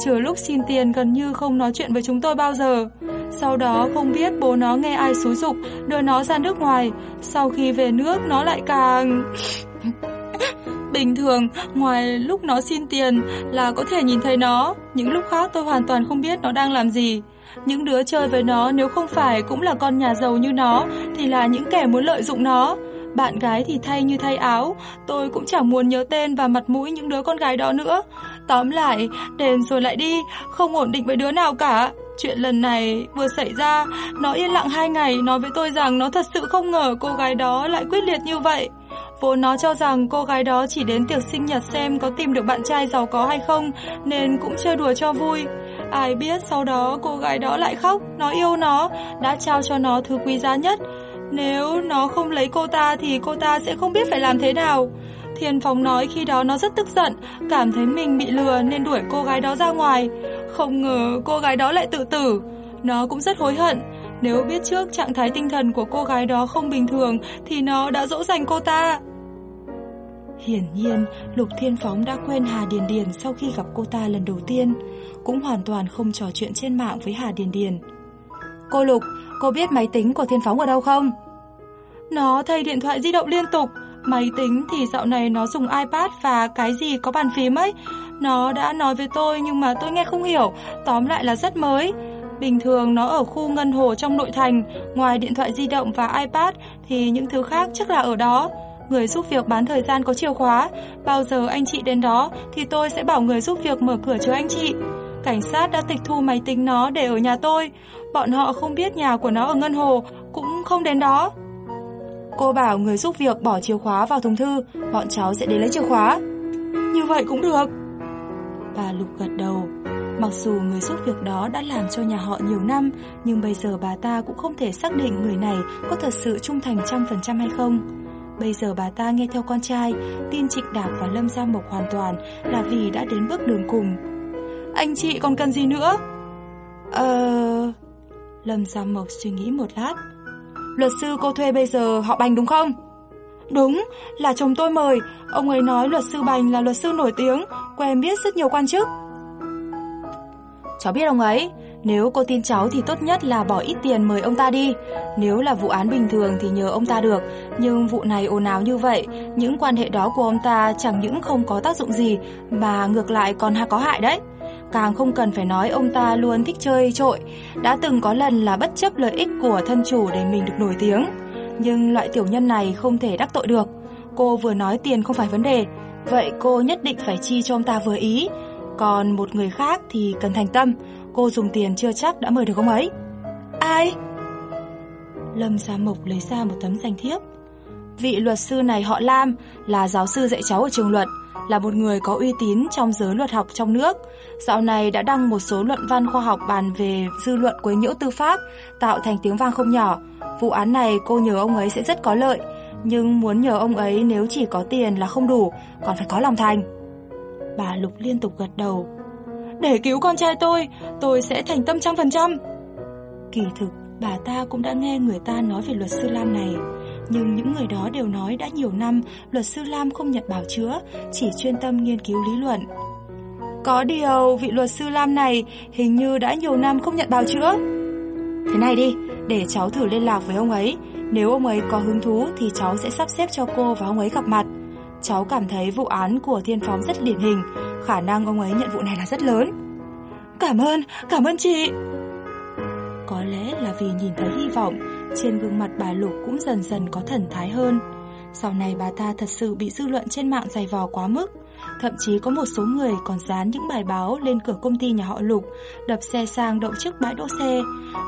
Trừ lúc xin tiền gần như không nói chuyện với chúng tôi bao giờ. Sau đó không biết bố nó nghe ai xúi dục đưa nó ra nước ngoài. Sau khi về nước nó lại càng... Bình thường, ngoài lúc nó xin tiền là có thể nhìn thấy nó, những lúc khác tôi hoàn toàn không biết nó đang làm gì. Những đứa chơi với nó nếu không phải cũng là con nhà giàu như nó thì là những kẻ muốn lợi dụng nó. Bạn gái thì thay như thay áo, tôi cũng chẳng muốn nhớ tên và mặt mũi những đứa con gái đó nữa. Tóm lại, đền rồi lại đi, không ổn định với đứa nào cả. Chuyện lần này vừa xảy ra, nó yên lặng hai ngày nói với tôi rằng nó thật sự không ngờ cô gái đó lại quyết liệt như vậy. Vốn nó cho rằng cô gái đó chỉ đến tiệc sinh nhật xem có tìm được bạn trai giàu có hay không, nên cũng chơi đùa cho vui. Ai biết sau đó cô gái đó lại khóc, nó yêu nó, đã trao cho nó thứ quý giá nhất. Nếu nó không lấy cô ta thì cô ta sẽ không biết phải làm thế nào. Thiên Phóng nói khi đó nó rất tức giận, cảm thấy mình bị lừa nên đuổi cô gái đó ra ngoài. Không ngờ cô gái đó lại tự tử. Nó cũng rất hối hận. Nếu biết trước trạng thái tinh thần của cô gái đó không bình thường thì nó đã dỗ dành cô ta. Hiển nhiên, Lục Thiên Phóng đã quên Hà Điền Điền sau khi gặp cô ta lần đầu tiên, cũng hoàn toàn không trò chuyện trên mạng với Hà Điền Điền. Cô Lục, cô biết máy tính của Thiên Phóng ở đâu không? Nó thay điện thoại di động liên tục, máy tính thì dạo này nó dùng iPad và cái gì có bàn phím ấy. Nó đã nói với tôi nhưng mà tôi nghe không hiểu, tóm lại là rất mới. Bình thường nó ở khu ngân hồ trong nội thành, ngoài điện thoại di động và iPad thì những thứ khác chắc là ở đó. Người giúp việc bán thời gian có chìa khóa, bao giờ anh chị đến đó thì tôi sẽ bảo người giúp việc mở cửa cho anh chị. Cảnh sát đã tịch thu máy tính nó để ở nhà tôi. Bọn họ không biết nhà của nó ở Ngân Hồ, cũng không đến đó. Cô bảo người giúp việc bỏ chìa khóa vào thùng thư, bọn cháu sẽ đến lấy chìa khóa. Như vậy cũng được. Bà Lục gật đầu. Mặc dù người giúp việc đó đã làm cho nhà họ nhiều năm, nhưng bây giờ bà ta cũng không thể xác định người này có thật sự trung thành trăm phần trăm hay không. Bây giờ bà ta nghe theo con trai, tin Trịnh Đạp và Lâm Gia Mộc hoàn toàn là vì đã đến bước đường cùng. Anh chị còn cần gì nữa? Ờ... Lâm Gia Mộc suy nghĩ một lát. Luật sư cô thuê bây giờ họ Bành đúng không? Đúng, là chồng tôi mời. Ông ấy nói luật sư Bành là luật sư nổi tiếng, quen biết rất nhiều quan chức. Cháu biết ông ấy, nếu cô tin cháu thì tốt nhất là bỏ ít tiền mời ông ta đi. Nếu là vụ án bình thường thì nhờ ông ta được, nhưng vụ này ồn ào như vậy, những quan hệ đó của ông ta chẳng những không có tác dụng gì mà ngược lại còn có hại đấy. Càng không cần phải nói ông ta luôn thích chơi trội, đã từng có lần là bất chấp lợi ích của thân chủ để mình được nổi tiếng. Nhưng loại tiểu nhân này không thể đắc tội được. Cô vừa nói tiền không phải vấn đề, vậy cô nhất định phải chi cho ông ta vừa ý. Còn một người khác thì cần thành tâm, cô dùng tiền chưa chắc đã mời được ông ấy. Ai? Lâm Gia Mộc lấy ra một tấm danh thiếp. Vị luật sư này họ Lam, là giáo sư dạy cháu ở trường luật, là một người có uy tín trong giới luật học trong nước. Dạo này đã đăng một số luận văn khoa học bàn về dư luận quấy nhiễu tư pháp, tạo thành tiếng vang không nhỏ. Vụ án này cô nhờ ông ấy sẽ rất có lợi, nhưng muốn nhờ ông ấy nếu chỉ có tiền là không đủ, còn phải có lòng thành. Bà Lục liên tục gật đầu. Để cứu con trai tôi, tôi sẽ thành tâm trăm phần trăm. Kỳ thực, bà ta cũng đã nghe người ta nói về luật sư Lam này. Nhưng những người đó đều nói đã nhiều năm luật sư Lam không nhận bảo chữa, chỉ chuyên tâm nghiên cứu lý luận. Có điều vị luật sư Lam này hình như đã nhiều năm không nhận bào chữa. Thế này đi, để cháu thử liên lạc với ông ấy. Nếu ông ấy có hứng thú thì cháu sẽ sắp xếp cho cô và ông ấy gặp mặt. Cháu cảm thấy vụ án của Thiên Phóng rất điển hình, khả năng ông ấy nhận vụ này là rất lớn. Cảm ơn, cảm ơn chị. Có lẽ là vì nhìn thấy hy vọng, trên gương mặt bà Lục cũng dần dần có thần thái hơn. Sau này bà ta thật sự bị dư luận trên mạng dày vò quá mức. Thậm chí có một số người còn dán những bài báo lên cửa công ty nhà họ Lục, đập xe sang đậu trước bãi đỗ xe.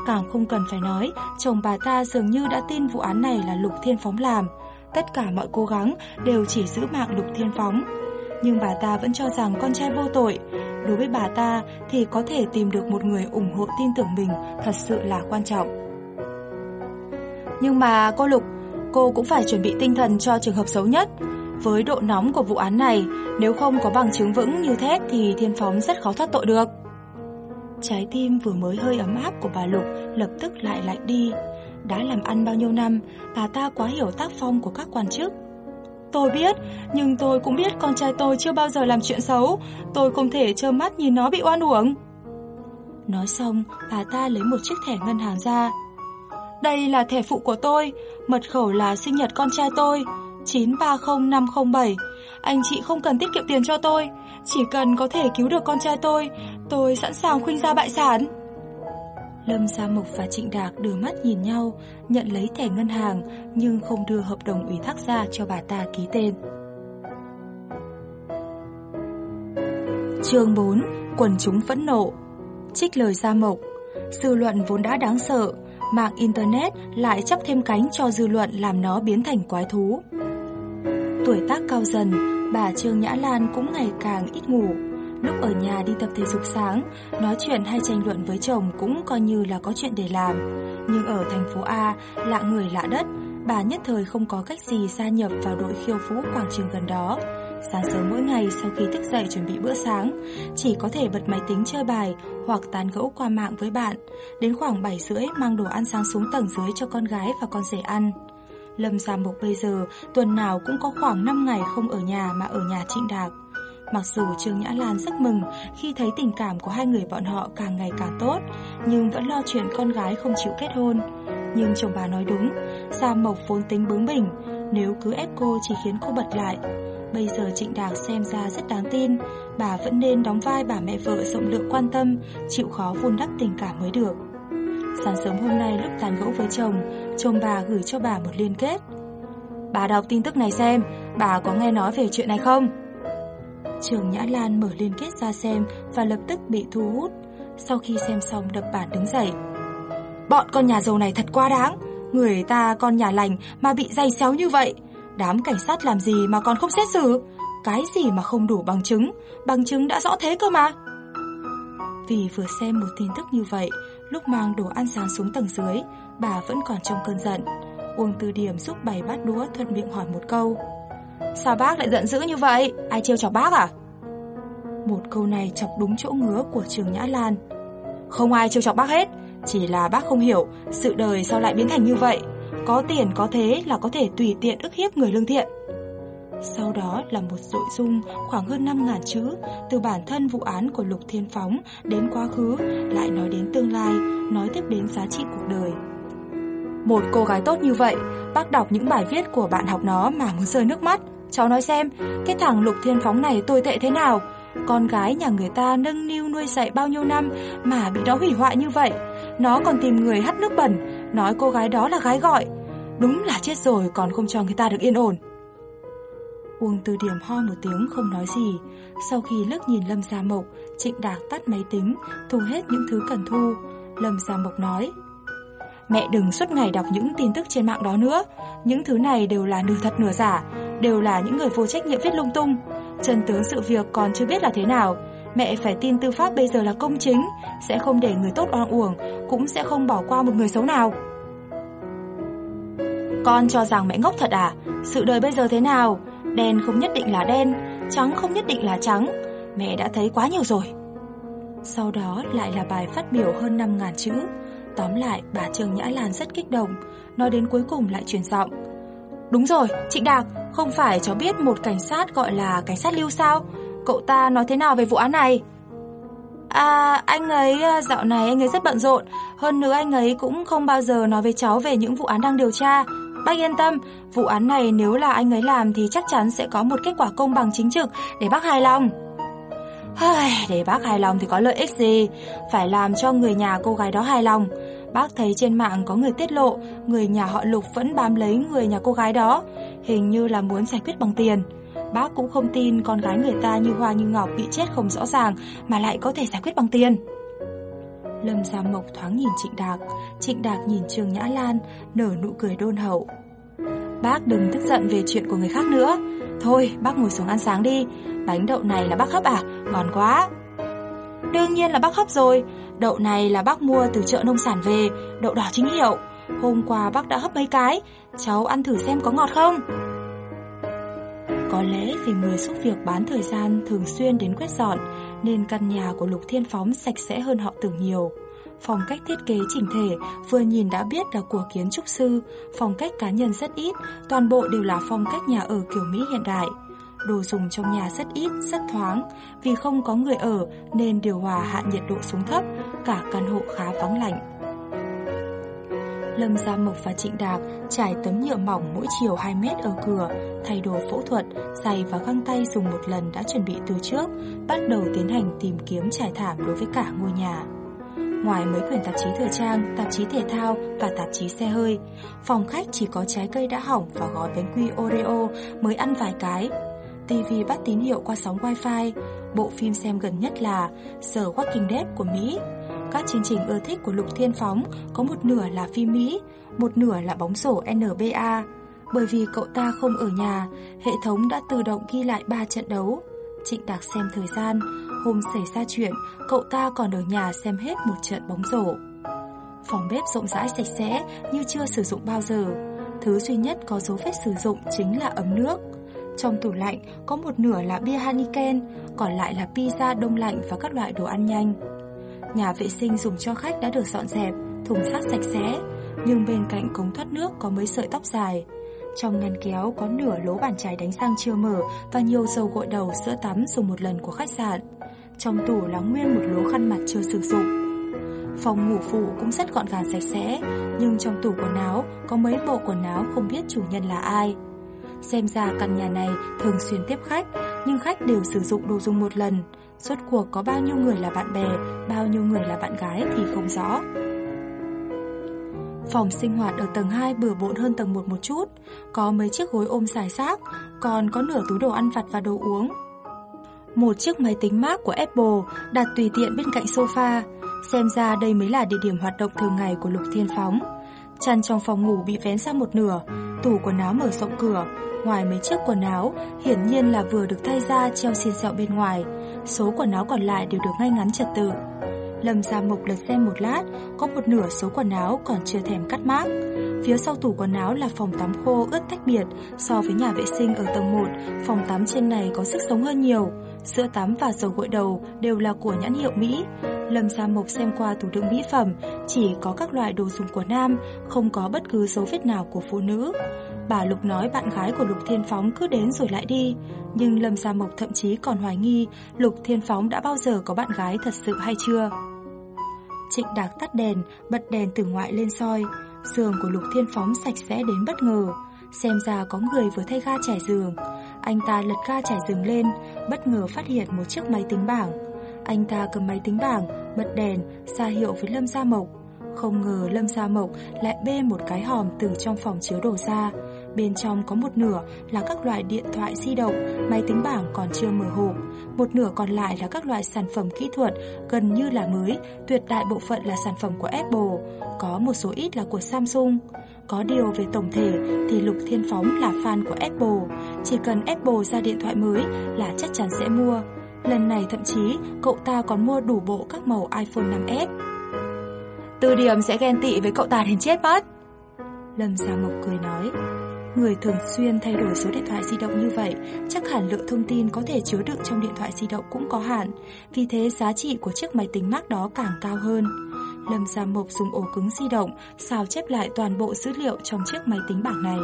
Càng không cần phải nói, chồng bà ta dường như đã tin vụ án này là Lục Thiên Phóng làm. Tất cả mọi cố gắng đều chỉ giữ mạng Lục Thiên Phóng. Nhưng bà ta vẫn cho rằng con trai vô tội. Đối với bà ta thì có thể tìm được một người ủng hộ tin tưởng mình thật sự là quan trọng. Nhưng mà cô Lục, cô cũng phải chuẩn bị tinh thần cho trường hợp xấu nhất. Với độ nóng của vụ án này, nếu không có bằng chứng vững như thép thì Thiên Phóng rất khó thoát tội được. Trái tim vừa mới hơi ấm áp của bà Lục lập tức lại lạnh đi. Đã làm ăn bao nhiêu năm, bà ta quá hiểu tác phong của các quan chức. Tôi biết, nhưng tôi cũng biết con trai tôi chưa bao giờ làm chuyện xấu. Tôi không thể trơ mắt nhìn nó bị oan uổng. Nói xong, bà ta lấy một chiếc thẻ ngân hàng ra. Đây là thẻ phụ của tôi, mật khẩu là sinh nhật con trai tôi, 930507. Anh chị không cần tiết kiệm tiền cho tôi, chỉ cần có thể cứu được con trai tôi, tôi sẵn sàng khuynh ra bại sản. Lâm Gia Mộc và Trịnh Đạc đưa mắt nhìn nhau, nhận lấy thẻ ngân hàng nhưng không đưa hợp đồng ủy thác ra cho bà ta ký tên. Chương 4: Quần chúng phẫn nộ. Trích lời Gia Mộc, dư luận vốn đã đáng sợ, mạng internet lại chắp thêm cánh cho dư luận làm nó biến thành quái thú. Tuổi tác cao dần, bà Trương Nhã Lan cũng ngày càng ít ngủ. Lúc ở nhà đi tập thể dục sáng, nói chuyện hay tranh luận với chồng cũng coi như là có chuyện để làm. Nhưng ở thành phố A, lạ người lạ đất, bà nhất thời không có cách gì gia nhập vào đội khiêu vũ quảng trường gần đó. Sáng sớm mỗi ngày sau khi thức dậy chuẩn bị bữa sáng, chỉ có thể bật máy tính chơi bài hoặc tán gẫu qua mạng với bạn. Đến khoảng 7 rưỡi mang đồ ăn sáng xuống tầng dưới cho con gái và con rể ăn. Lâm Gia Mộc bây giờ tuần nào cũng có khoảng 5 ngày không ở nhà mà ở nhà Trịnh Đạc. Mặc dù Trương Nhã Lan rất mừng khi thấy tình cảm của hai người bọn họ càng ngày càng tốt, nhưng vẫn lo chuyện con gái không chịu kết hôn. Nhưng chồng bà nói đúng, Gia Mộc vốn tính bướng bỉnh, nếu cứ ép cô chỉ khiến cô bật lại. Bây giờ Trịnh Đạc xem ra rất đáng tin, bà vẫn nên đóng vai bà mẹ vợ rộng lượng quan tâm, chịu khó vun đắp tình cảm mới được. Sáng sớm hôm nay lúc tàn gẫu với chồng, chồng bà gửi cho bà một liên kết. Bà đọc tin tức này xem, bà có nghe nói về chuyện này không? Trường Nhã Lan mở liên kết ra xem và lập tức bị thu hút. Sau khi xem xong đập bản đứng dậy. Bọn con nhà giàu này thật quá đáng. Người ta con nhà lành mà bị dày xéo như vậy. Đám cảnh sát làm gì mà còn không xét xử? Cái gì mà không đủ bằng chứng? Bằng chứng đã rõ thế cơ mà. Vì vừa xem một tin tức như vậy, lúc mang đồ ăn sáng xuống tầng dưới, bà vẫn còn trong cơn giận. Uông Tư Điểm giúp bày bát đũa thuận miệng hỏi một câu. Sao bác lại giận dữ như vậy? Ai trêu chọc bác à? Một câu này chọc đúng chỗ ngứa của Trường Nhã Lan. Không ai trêu chọc bác hết, chỉ là bác không hiểu sự đời sao lại biến thành như vậy. Có tiền có thế là có thể tùy tiện ức hiếp người lương thiện. Sau đó là một nội dung khoảng hơn 5.000 chữ từ bản thân vụ án của Lục Thiên Phóng đến quá khứ, lại nói đến tương lai, nói tiếp đến giá trị cuộc đời. Một cô gái tốt như vậy, bác đọc những bài viết của bạn học nó mà muốn rơi nước mắt. Cháu nói xem, cái thằng Lục Thiên Phóng này tồi tệ thế nào? Con gái nhà người ta nâng niu nuôi dạy bao nhiêu năm mà bị nó hủy hoại như vậy. Nó còn tìm người hắt nước bẩn, nói cô gái đó là gái gọi. Đúng là chết rồi còn không cho người ta được yên ổn. Uông từ điểm ho một tiếng không nói gì. Sau khi lướt nhìn Lâm Gia Mộc, Trịnh Đạc tắt máy tính, thu hết những thứ cần thu. Lâm Gia Mộc nói, Mẹ đừng suốt ngày đọc những tin tức trên mạng đó nữa. Những thứ này đều là nửa thật nửa giả, đều là những người vô trách nhiệm viết lung tung. Chân tướng sự việc còn chưa biết là thế nào. Mẹ phải tin tư pháp bây giờ là công chính, sẽ không để người tốt oan uổng, cũng sẽ không bỏ qua một người xấu nào. Con cho rằng mẹ ngốc thật à? Sự đời bây giờ thế nào? Đen không nhất định là đen, trắng không nhất định là trắng. Mẹ đã thấy quá nhiều rồi. Sau đó lại là bài phát biểu hơn 5.000 chữ. Tóm lại, bà Trương Nhã Lan rất kích động, nói đến cuối cùng lại chuyển giọng. Đúng rồi, chị Đạc, không phải cháu biết một cảnh sát gọi là cảnh sát lưu sao? Cậu ta nói thế nào về vụ án này? À, anh ấy à, dạo này anh ấy rất bận rộn, hơn nữa anh ấy cũng không bao giờ nói với cháu về những vụ án đang điều tra. Bác yên tâm, vụ án này nếu là anh ấy làm thì chắc chắn sẽ có một kết quả công bằng chính trực để bác hài lòng. Để bác hài lòng thì có lợi ích gì, phải làm cho người nhà cô gái đó hài lòng. Bác thấy trên mạng có người tiết lộ, người nhà họ Lục vẫn bám lấy người nhà cô gái đó, hình như là muốn giải quyết bằng tiền. Bác cũng không tin con gái người ta như Hoa như Ngọc bị chết không rõ ràng mà lại có thể giải quyết bằng tiền. Lâm Gia Mộc thoáng nhìn Trịnh Đạc, Trịnh Đạc nhìn trương Nhã Lan, nở nụ cười đôn hậu. Bác đừng tức giận về chuyện của người khác nữa. Thôi, bác ngồi xuống ăn sáng đi. Bánh đậu này là bác hấp à? Ngon quá. Đương nhiên là bác hấp rồi. Đậu này là bác mua từ chợ nông sản về, đậu đỏ chính hiệu. Hôm qua bác đã hấp mấy cái, cháu ăn thử xem có ngọt không? Có lẽ vì người giúp việc bán thời gian thường xuyên đến quét dọn nên căn nhà của Lục Thiên Phóng sạch sẽ hơn họ tưởng nhiều. Phong cách thiết kế chỉnh thể vừa nhìn đã biết là của kiến trúc sư, phong cách cá nhân rất ít, toàn bộ đều là phong cách nhà ở kiểu Mỹ hiện đại. Đồ dùng trong nhà rất ít, rất thoáng, vì không có người ở nên điều hòa hạ nhiệt độ xuống thấp, cả căn hộ khá vắng lạnh. Lâm Gia Mộc và Trịnh Đạc trải tấm nhựa mỏng mỗi chiều 2 mét ở cửa, thay đồ phẫu thuật, giày và găng tay dùng một lần đã chuẩn bị từ trước, bắt đầu tiến hành tìm kiếm trải thảm đối với cả ngôi nhà. Ngoài mấy quyển tạp chí thời trang, tạp chí thể thao và tạp chí xe hơi, phòng khách chỉ có trái cây đã hỏng và gói bánh quy Oreo mới ăn vài cái. TV bắt tín hiệu qua sóng wifi, bộ phim xem gần nhất là The Walking Dead của Mỹ. Các chương trình ưa thích của Lục Thiên Phóng có một nửa là phim Mỹ, một nửa là bóng rổ NBA. Bởi vì cậu ta không ở nhà, hệ thống đã tự động ghi lại 3 trận đấu. Trịnh Đạc xem thời gian, hôm xảy ra chuyện, cậu ta còn ở nhà xem hết một trận bóng rổ. Phòng bếp rộng rãi sạch sẽ như chưa sử dụng bao giờ. Thứ duy nhất có dấu vết sử dụng chính là ấm nước. Trong tủ lạnh có một nửa là bia haniken, còn lại là pizza đông lạnh và các loại đồ ăn nhanh. Nhà vệ sinh dùng cho khách đã được dọn dẹp, thùng rác sạch sẽ, nhưng bên cạnh cống thoát nước có mấy sợi tóc dài. Trong ngăn kéo có nửa lỗ bàn chải đánh răng chưa mở và nhiều dầu gội đầu sữa tắm dùng một lần của khách sạn. Trong tủ là nguyên một lỗ khăn mặt chưa sử dụng. Phòng ngủ phụ cũng rất gọn gàng sạch sẽ, nhưng trong tủ quần áo có mấy bộ quần áo không biết chủ nhân là ai. Xem ra căn nhà này thường xuyên tiếp khách, nhưng khách đều sử dụng đồ dùng một lần. Suốt cuộc có bao nhiêu người là bạn bè, bao nhiêu người là bạn gái thì không rõ. Phòng sinh hoạt ở tầng 2 bừa bộn hơn tầng 1 một chút, có mấy chiếc gối ôm xài xác, còn có nửa túi đồ ăn vặt và đồ uống. Một chiếc máy tính Mac của Apple đặt tùy tiện bên cạnh sofa, xem ra đây mới là địa điểm hoạt động thường ngày của Lục Thiên Phóng. Chăn trong phòng ngủ bị vén sang một nửa, tủ quần áo mở rộng cửa, ngoài mấy chiếc quần áo, hiển nhiên là vừa được thay ra treo xiên xẹo bên ngoài, số quần áo còn lại đều được ngay ngắn trật tự. Lâm Gia Mộc lật xem một lát, có một nửa số quần áo còn chưa thèm cắt mác. Phía sau tủ quần áo là phòng tắm khô ướt tách biệt, so với nhà vệ sinh ở tầng 1, phòng tắm trên này có sức sống hơn nhiều. Sữa tắm và dầu gội đầu đều là của nhãn hiệu Mỹ. Lâm Gia Mộc xem qua tủ đựng mỹ phẩm, chỉ có các loại đồ dùng của nam, không có bất cứ dấu vết nào của phụ nữ. Bà Lục nói bạn gái của Lục Thiên Phóng cứ đến rồi lại đi, nhưng Lâm Gia Mộc thậm chí còn hoài nghi Lục Thiên Phóng đã bao giờ có bạn gái thật sự hay chưa. Trịnh Đạc tắt đèn, bật đèn từ ngoại lên soi. Giường của Lục Thiên Phóng sạch sẽ đến bất ngờ. Xem ra có người vừa thay ga trải giường. Anh ta lật ga trải giường lên, bất ngờ phát hiện một chiếc máy tính bảng. Anh ta cầm máy tính bảng, bật đèn, ra hiệu với Lâm Gia Mộc. Không ngờ Lâm Gia Mộc lại bê một cái hòm từ trong phòng chứa đồ ra. Bên trong có một nửa là các loại điện thoại di động, máy tính bảng còn chưa mở hộp. Một nửa còn lại là các loại sản phẩm kỹ thuật gần như là mới, tuyệt đại bộ phận là sản phẩm của Apple, có một số ít là của Samsung. Có điều về tổng thể thì Lục Thiên Phóng là fan của Apple, chỉ cần Apple ra điện thoại mới là chắc chắn sẽ mua. Lần này thậm chí cậu ta còn mua đủ bộ các màu iPhone 5S. Từ điểm sẽ ghen tị với cậu ta đến chết mất. Lâm Gia Mộc cười nói. Người thường xuyên thay đổi số điện thoại di động như vậy, chắc hẳn lượng thông tin có thể chứa đựng trong điện thoại di động cũng có hạn, vì thế giá trị của chiếc máy tính Mac đó càng cao hơn. Lâm Gia Mộc dùng ổ cứng di động sao chép lại toàn bộ dữ liệu trong chiếc máy tính bảng này.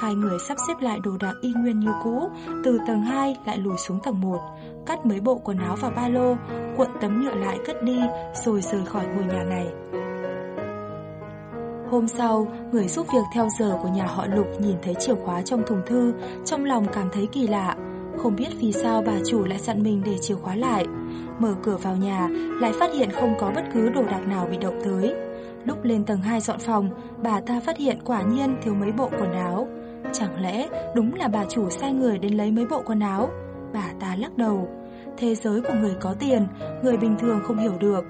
Hai người sắp xếp lại đồ đạc y nguyên như cũ, từ tầng 2 lại lùi xuống tầng 1, cắt mấy bộ quần áo vào ba lô, cuộn tấm nhựa lại cất đi rồi rời khỏi ngôi nhà này. Hôm sau, người giúp việc theo giờ của nhà họ Lục nhìn thấy chìa khóa trong thùng thư, trong lòng cảm thấy kỳ lạ. Không biết vì sao bà chủ lại dặn mình để chìa khóa lại. Mở cửa vào nhà, lại phát hiện không có bất cứ đồ đạc nào bị động tới. Lúc lên tầng 2 dọn phòng, bà ta phát hiện quả nhiên thiếu mấy bộ quần áo. Chẳng lẽ đúng là bà chủ sai người đến lấy mấy bộ quần áo? Bà ta lắc đầu. Thế giới của người có tiền, người bình thường không hiểu được.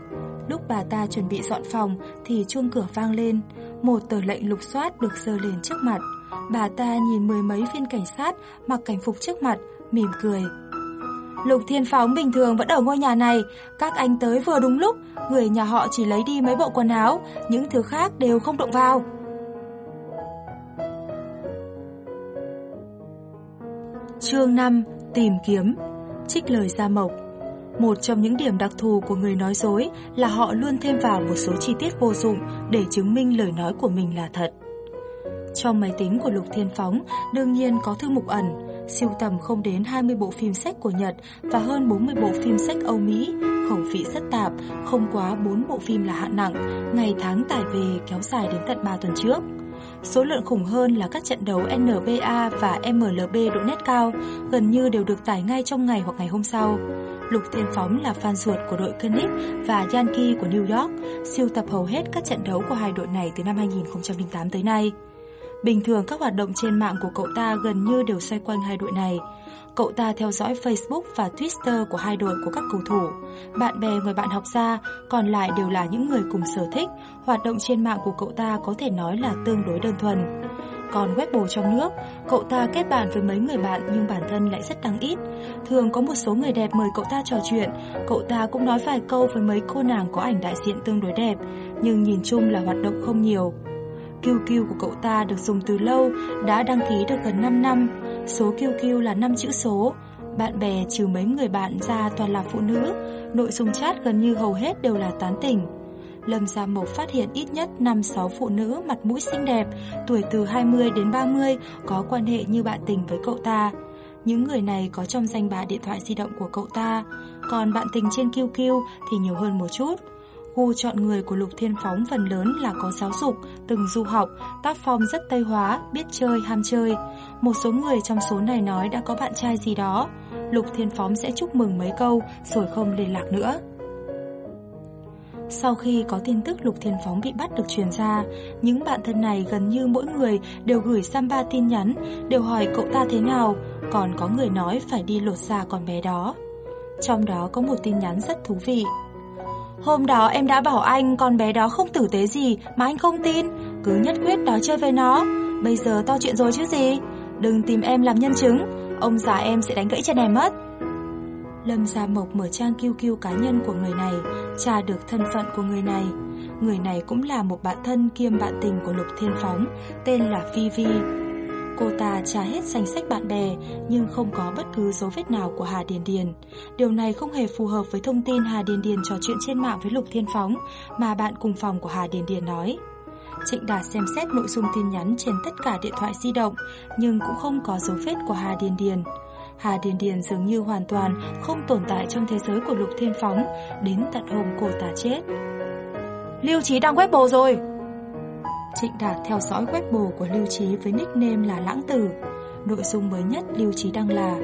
Lúc bà ta chuẩn bị dọn phòng thì chuông cửa vang lên. Một tờ lệnh lục soát được dơ lên trước mặt. Bà ta nhìn mười mấy viên cảnh sát mặc cảnh phục trước mặt, mỉm cười. Lục Thiên Phóng bình thường vẫn ở ngôi nhà này, các anh tới vừa đúng lúc, người nhà họ chỉ lấy đi mấy bộ quần áo, những thứ khác đều không động vào. Chương 5: Tìm kiếm. Trích lời Gia Mộc. Một trong những điểm đặc thù của người nói dối là họ luôn thêm vào một số chi tiết vô dụng để chứng minh lời nói của mình là thật. Trong máy tính của Lục Thiên Phóng đương nhiên có thư mục ẩn, siêu tầm không đến 20 bộ phim sách của Nhật và hơn 40 bộ phim sách Âu Mỹ, khẩu vị rất tạp, không quá 4 bộ phim là hạng nặng, ngày tháng tải về kéo dài đến tận 3 tuần trước. Số lượng khủng hơn là các trận đấu NBA và MLB độ nét cao, gần như đều được tải ngay trong ngày hoặc ngày hôm sau. Lục Thiên Phóng là fan ruột của đội Knicks và Yankee của New York, siêu tập hầu hết các trận đấu của hai đội này từ năm 2008 tới nay. Bình thường các hoạt động trên mạng của cậu ta gần như đều xoay quanh hai đội này. Cậu ta theo dõi Facebook và Twitter của hai đội của các cầu thủ. Bạn bè người bạn học ra, còn lại đều là những người cùng sở thích. Hoạt động trên mạng của cậu ta có thể nói là tương đối đơn thuần. Còn web bồ trong nước, cậu ta kết bạn với mấy người bạn nhưng bản thân lại rất đáng ít. Thường có một số người đẹp mời cậu ta trò chuyện, cậu ta cũng nói vài câu với mấy cô nàng có ảnh đại diện tương đối đẹp, nhưng nhìn chung là hoạt động không nhiều. QQ của cậu ta được dùng từ lâu, đã đăng ký được gần 5 năm. Số QQ là 5 chữ số. Bạn bè trừ mấy người bạn ra toàn là phụ nữ. Nội dung chat gần như hầu hết đều là tán tỉnh. Lâm Gia Mộc phát hiện ít nhất 5-6 phụ nữ mặt mũi xinh đẹp, tuổi từ 20 đến 30 có quan hệ như bạn tình với cậu ta. Những người này có trong danh bạ điện thoại di động của cậu ta, còn bạn tình trên QQ thì nhiều hơn một chút. Gu chọn người của Lục Thiên Phóng phần lớn là có giáo dục, từng du học, tác phong rất tây hóa, biết chơi, ham chơi. Một số người trong số này nói đã có bạn trai gì đó. Lục Thiên Phóng sẽ chúc mừng mấy câu rồi không liên lạc nữa. Sau khi có tin tức Lục Thiên Phóng bị bắt được truyền ra, những bạn thân này gần như mỗi người đều gửi Samba tin nhắn, đều hỏi cậu ta thế nào, còn có người nói phải đi lột da con bé đó. Trong đó có một tin nhắn rất thú vị. Hôm đó em đã bảo anh con bé đó không tử tế gì mà anh không tin, cứ nhất quyết đòi chơi với nó. Bây giờ to chuyện rồi chứ gì? Đừng tìm em làm nhân chứng, ông già em sẽ đánh gãy chân em mất. Lâm Gia Mộc mở trang QQ cá nhân của người này, tra được thân phận của người này. Người này cũng là một bạn thân kiêm bạn tình của Lục Thiên Phóng, tên là Phi Vi. Cô ta tra hết danh sách bạn bè nhưng không có bất cứ dấu vết nào của Hà Điền Điền. Điều này không hề phù hợp với thông tin Hà Điền Điền trò chuyện trên mạng với Lục Thiên Phóng mà bạn cùng phòng của Hà Điền Điền nói. Trịnh Đạt xem xét nội dung tin nhắn trên tất cả điện thoại di động nhưng cũng không có dấu vết của Hà Điền Điền. Hà Điền Điền dường như hoàn toàn không tồn tại trong thế giới của Lục Thiên Phóng đến tận hôm cô ta chết. Lưu Trí đang web bồ rồi. Trịnh Đạt theo dõi web bồ của Lưu Trí với nickname là Lãng Tử. Nội dung mới nhất Lưu Trí đăng là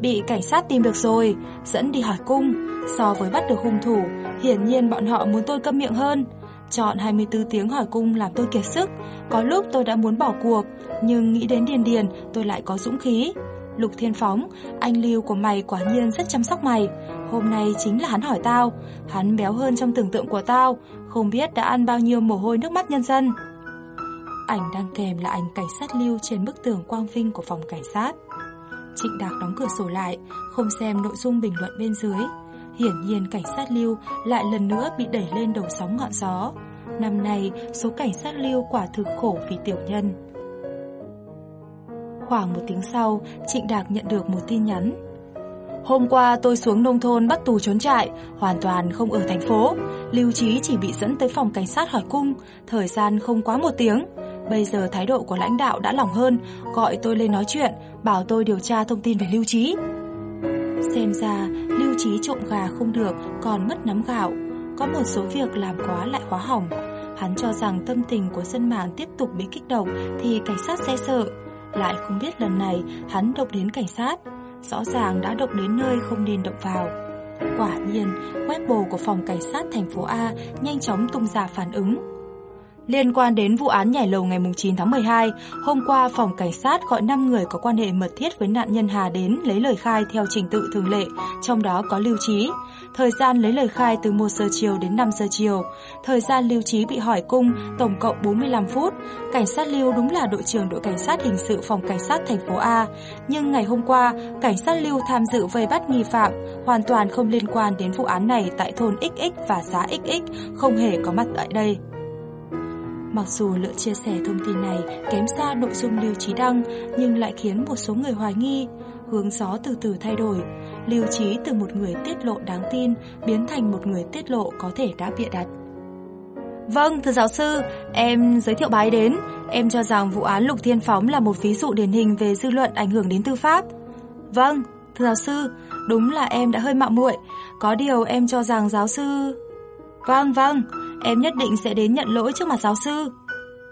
Bị cảnh sát tìm được rồi, dẫn đi hỏi cung. So với bắt được hung thủ, hiển nhiên bọn họ muốn tôi câm miệng hơn. Chọn 24 tiếng hỏi cung làm tôi kiệt sức. Có lúc tôi đã muốn bỏ cuộc, nhưng nghĩ đến Điền Điền tôi lại có dũng khí. Lục Thiên Phóng, anh Lưu của mày quả nhiên rất chăm sóc mày. Hôm nay chính là hắn hỏi tao, hắn béo hơn trong tưởng tượng của tao, không biết đã ăn bao nhiêu mồ hôi nước mắt nhân dân. Ảnh đang kèm là ảnh cảnh sát Lưu trên bức tường quang vinh của phòng cảnh sát. Trịnh Đạc đóng cửa sổ lại, không xem nội dung bình luận bên dưới. Hiển nhiên cảnh sát Lưu lại lần nữa bị đẩy lên đầu sóng ngọn gió. Năm nay, số cảnh sát Lưu quả thực khổ vì tiểu nhân. Khoảng một tiếng sau, Trịnh Đạc nhận được một tin nhắn. Hôm qua tôi xuống nông thôn bắt tù trốn trại, hoàn toàn không ở thành phố. Lưu Trí chỉ bị dẫn tới phòng cảnh sát hỏi cung, thời gian không quá một tiếng. Bây giờ thái độ của lãnh đạo đã lỏng hơn, gọi tôi lên nói chuyện, bảo tôi điều tra thông tin về Lưu Trí. Xem ra, Lưu Trí trộm gà không được, còn mất nắm gạo. Có một số việc làm quá lại quá hỏng. Hắn cho rằng tâm tình của dân mạng tiếp tục bị kích động thì cảnh sát sẽ sợ. Lại không biết lần này hắn động đến cảnh sát. Rõ ràng đã động đến nơi không nên động vào. Quả nhiên, web bồ của phòng cảnh sát thành phố A nhanh chóng tung ra phản ứng. Liên quan đến vụ án nhảy lầu ngày 9 tháng 12, hôm qua phòng cảnh sát gọi 5 người có quan hệ mật thiết với nạn nhân Hà đến lấy lời khai theo trình tự thường lệ, trong đó có Lưu Trí. Thời gian lấy lời khai từ 1 giờ chiều đến 5 giờ chiều. Thời gian Lưu Trí bị hỏi cung tổng cộng 45 phút. Cảnh sát Lưu đúng là đội trưởng đội cảnh sát hình sự phòng cảnh sát thành phố A. Nhưng ngày hôm qua, cảnh sát Lưu tham dự vây bắt nghi phạm, hoàn toàn không liên quan đến vụ án này tại thôn XX và xã XX, không hề có mặt tại đây. Mặc dù lượng chia sẻ thông tin này kém xa nội dung Lưu Trí đăng, nhưng lại khiến một số người hoài nghi. Hướng gió từ từ thay đổi, Lưu Trí từ một người tiết lộ đáng tin biến thành một người tiết lộ có thể đã bịa đặt. Vâng, thưa giáo sư, em giới thiệu bài đến. Em cho rằng vụ án Lục Thiên Phóng là một ví dụ điển hình về dư luận ảnh hưởng đến tư pháp. Vâng, thưa giáo sư, đúng là em đã hơi mạo muội. Có điều em cho rằng giáo sư... Vâng, vâng, Em nhất định sẽ đến nhận lỗi trước mặt giáo sư.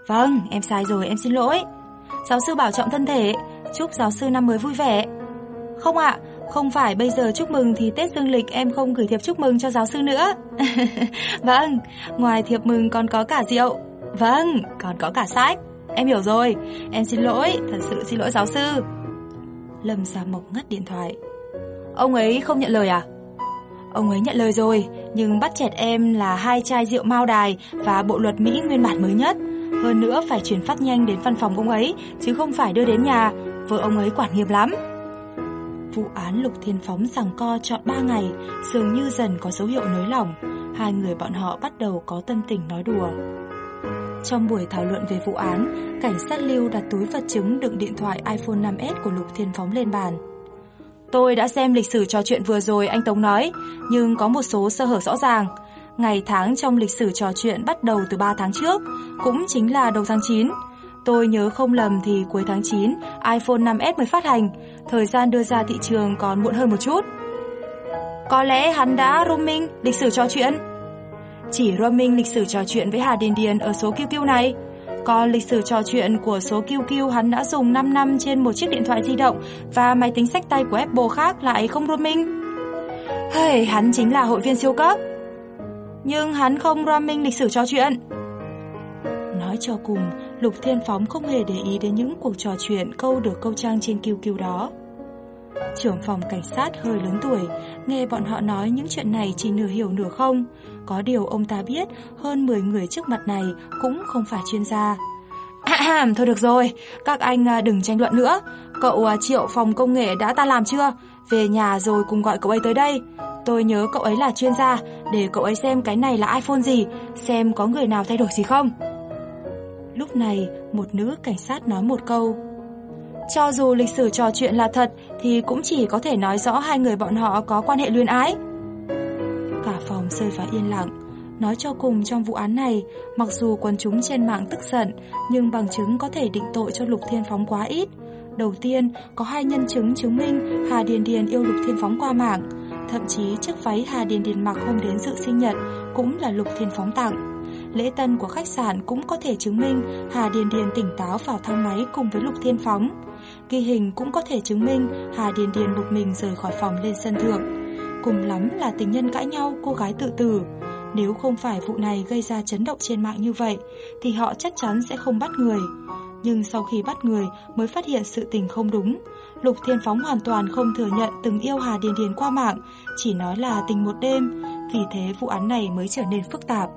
Vâng, em sai rồi, em xin lỗi. Giáo sư bảo trọng thân thể Chúc giáo sư năm mới vui vẻ. Không ạ, không phải bây giờ chúc mừng thì Tết dương lịch em không gửi thiệp chúc mừng cho giáo sư nữa. Vâng, ngoài thiệp mừng còn có cả rượu. Vâng, còn có cả sách. Em hiểu rồi, em xin lỗi, thật sự xin lỗi giáo sư. Lâm Sa Mộc ngắt điện thoại. Ông ấy không nhận lời à? Ông ấy nhận lời rồi, nhưng bắt chẹt em là hai chai rượu mao đài và bộ luật Mỹ nguyên bản mới nhất. Hơn nữa phải chuyển phát nhanh đến văn phòng ông ấy, chứ không phải đưa đến nhà, vợ ông ấy quản nghiêm lắm. Vụ án Lục Thiên Phóng rằng co chọn 3 ngày, dường như dần có dấu hiệu nới lỏng. Hai người bọn họ bắt đầu có tâm tình nói đùa. Trong buổi thảo luận về vụ án, cảnh sát Lưu đặt túi vật chứng đựng điện thoại iPhone 5S của Lục Thiên Phóng lên bàn. Tôi đã xem lịch sử trò chuyện vừa rồi anh Tống nói, nhưng có một số sơ hở rõ ràng. Ngày tháng trong lịch sử trò chuyện bắt đầu từ 3 tháng trước, cũng chính là đầu tháng 9. Tôi nhớ không lầm thì cuối tháng 9, iPhone 5S mới phát hành, thời gian đưa ra thị trường còn muộn hơn một chút. Có lẽ hắn đã roaming lịch sử trò chuyện. Chỉ roaming lịch sử trò chuyện với Hà Điền Điền ở số QQ này. Có lịch sử trò chuyện của số QQ hắn đã dùng 5 năm trên một chiếc điện thoại di động và máy tính sách tay của Apple khác lại không roaming. Hey, hắn chính là hội viên siêu cấp. Nhưng hắn không roaming lịch sử trò chuyện. Nói cho cùng, Lục Thiên Phóng không hề để ý đến những cuộc trò chuyện câu được câu trang trên QQ đó. Trưởng phòng cảnh sát hơi lớn tuổi, nghe bọn họ nói những chuyện này chỉ nửa hiểu nửa không. Có điều ông ta biết hơn 10 người trước mặt này cũng không phải chuyên gia. À, thôi được rồi, các anh à, đừng tranh luận nữa. Cậu à, Triệu phòng công nghệ đã ta làm chưa? Về nhà rồi cùng gọi cậu ấy tới đây. Tôi nhớ cậu ấy là chuyên gia, để cậu ấy xem cái này là iPhone gì, xem có người nào thay đổi gì không. Lúc này, một nữ cảnh sát nói một câu. Cho dù lịch sử trò chuyện là thật thì cũng chỉ có thể nói rõ hai người bọn họ có quan hệ luyến ái. Cả phòng rơi vào yên lặng. Nói cho cùng trong vụ án này, mặc dù quần chúng trên mạng tức giận, nhưng bằng chứng có thể định tội cho Lục Thiên Phóng quá ít. Đầu tiên, có hai nhân chứng chứng minh Hà Điền Điền yêu Lục Thiên Phóng qua mạng. Thậm chí chiếc váy Hà Điền Điền mặc hôm đến dự sinh nhật cũng là Lục Thiên Phóng tặng. Lễ tân của khách sạn cũng có thể chứng minh Hà Điền Điền tỉnh táo vào thang máy cùng với Lục Thiên Phóng. Ghi hình cũng có thể chứng minh Hà Điền Điền một mình rời khỏi phòng lên sân thượng. Cùng lắm là tình nhân cãi nhau, cô gái tự tử. Nếu không phải vụ này gây ra chấn động trên mạng như vậy, thì họ chắc chắn sẽ không bắt người. Nhưng sau khi bắt người mới phát hiện sự tình không đúng. Lục Thiên Phóng hoàn toàn không thừa nhận từng yêu Hà Điền Điền qua mạng, chỉ nói là tình một đêm, vì thế vụ án này mới trở nên phức tạp.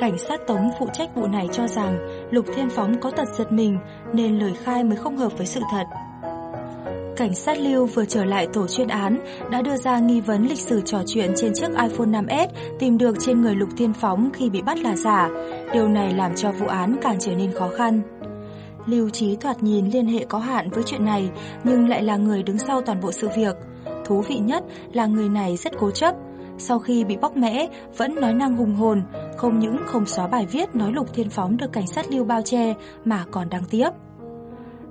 Cảnh sát Tống phụ trách vụ này cho rằng Lục Thiên Phóng có tật giật mình nên lời khai mới không hợp với sự thật. Cảnh sát Lưu vừa trở lại tổ chuyên án đã đưa ra nghi vấn lịch sử trò chuyện trên chiếc iPhone 5S tìm được trên người Lục Thiên Phóng khi bị bắt là giả. Điều này làm cho vụ án càng trở nên khó khăn. Lưu Trí thoạt nhìn liên hệ có hạn với chuyện này nhưng lại là người đứng sau toàn bộ sự việc. Thú vị nhất là người này rất cố chấp, sau khi bị bóc mẽ vẫn nói năng hùng hồn, không những không xóa bài viết nói Lục Thiên Phóng được cảnh sát Lưu bao che mà còn đăng tiếp.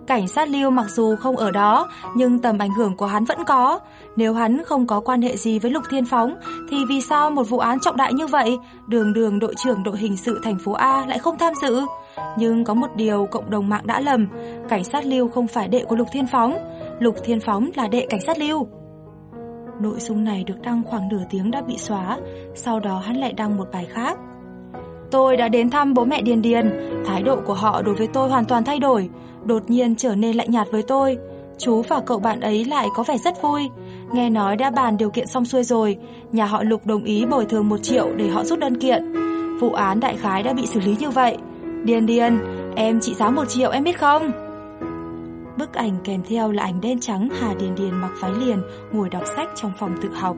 Cảnh sát Lưu mặc dù không ở đó, nhưng tầm ảnh hưởng của hắn vẫn có. Nếu hắn không có quan hệ gì với Lục Thiên Phóng, thì vì sao một vụ án trọng đại như vậy, đường đường đội trưởng đội hình sự thành phố A lại không tham dự? Nhưng có một điều cộng đồng mạng đã lầm, cảnh sát Lưu không phải đệ của Lục Thiên Phóng, Lục Thiên Phóng là đệ cảnh sát Lưu. Nội dung này được đăng khoảng nửa tiếng đã bị xóa, sau đó hắn lại đăng một bài khác. Tôi đã đến thăm bố mẹ Điền Điền, thái độ của họ đối với tôi hoàn toàn thay đổi, đột nhiên trở nên lạnh nhạt với tôi. Chú và cậu bạn ấy lại có vẻ rất vui. Nghe nói đã bàn điều kiện xong xuôi rồi, nhà họ Lục đồng ý bồi thường một triệu để họ rút đơn kiện. Vụ án đại khái đã bị xử lý như vậy. Điền Điền, em trị giá một triệu em biết không? Bức ảnh kèm theo là ảnh đen trắng Hà Điền Điền mặc váy liền ngồi đọc sách trong phòng tự học.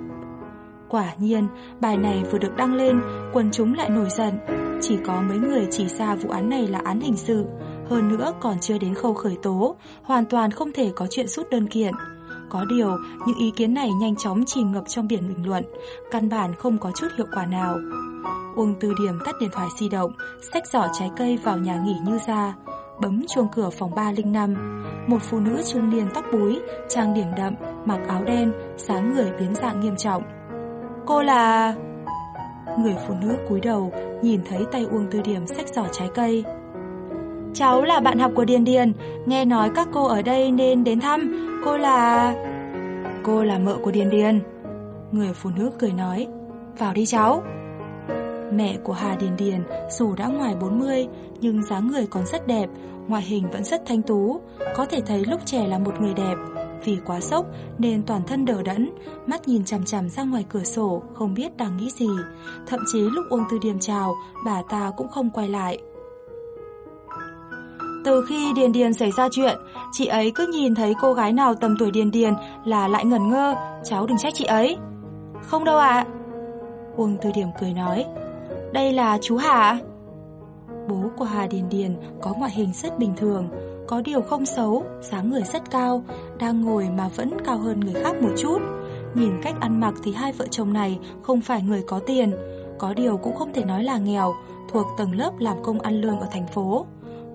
Quả nhiên, bài này vừa được đăng lên, quần chúng lại nổi giận. Chỉ có mấy người chỉ ra vụ án này là án hình sự, hơn nữa còn chưa đến khâu khởi tố, hoàn toàn không thể có chuyện rút đơn kiện. Có điều, những ý kiến này nhanh chóng chìm ngập trong biển bình luận, căn bản không có chút hiệu quả nào. Uông Từ Điểm tắt điện thoại di động, xách giỏ trái cây vào nhà nghỉ như ra, bấm chuông cửa phòng 305. Một phụ nữ trung niên tóc búi, trang điểm đậm, mặc áo đen, sáng người biến dạng nghiêm trọng. Cô là... Người phụ nữ cúi đầu, nhìn thấy tay Uông Tư Điểm xách giỏ trái cây. Cháu là bạn học của Điền Điền, nghe nói các cô ở đây nên đến thăm, cô là... Cô là mợ của Điền Điền. Người phụ nữ cười nói, vào đi cháu. Mẹ của Hà Điền Điền dù đã ngoài 40 nhưng dáng người còn rất đẹp, ngoại hình vẫn rất thanh tú, có thể thấy lúc trẻ là một người đẹp. Vì quá sốc nên toàn thân đờ đẫn, mắt nhìn chằm chằm ra ngoài cửa sổ, không biết đang nghĩ gì. Thậm chí lúc Uông Tư Điềm chào, bà ta cũng không quay lại. Từ khi Điền Điền xảy ra chuyện, chị ấy cứ nhìn thấy cô gái nào tầm tuổi Điền Điền là lại ngẩn ngơ, cháu đừng trách chị ấy. Không đâu ạ. Uông Tư Điểm cười nói, đây là chú Hà. Bố của Hà Điền Điền có ngoại hình rất bình thường, có điều không xấu, dáng người rất cao, đang ngồi mà vẫn cao hơn người khác một chút. Nhìn cách ăn mặc thì hai vợ chồng này không phải người có tiền, có điều cũng không thể nói là nghèo, thuộc tầng lớp làm công ăn lương ở thành phố.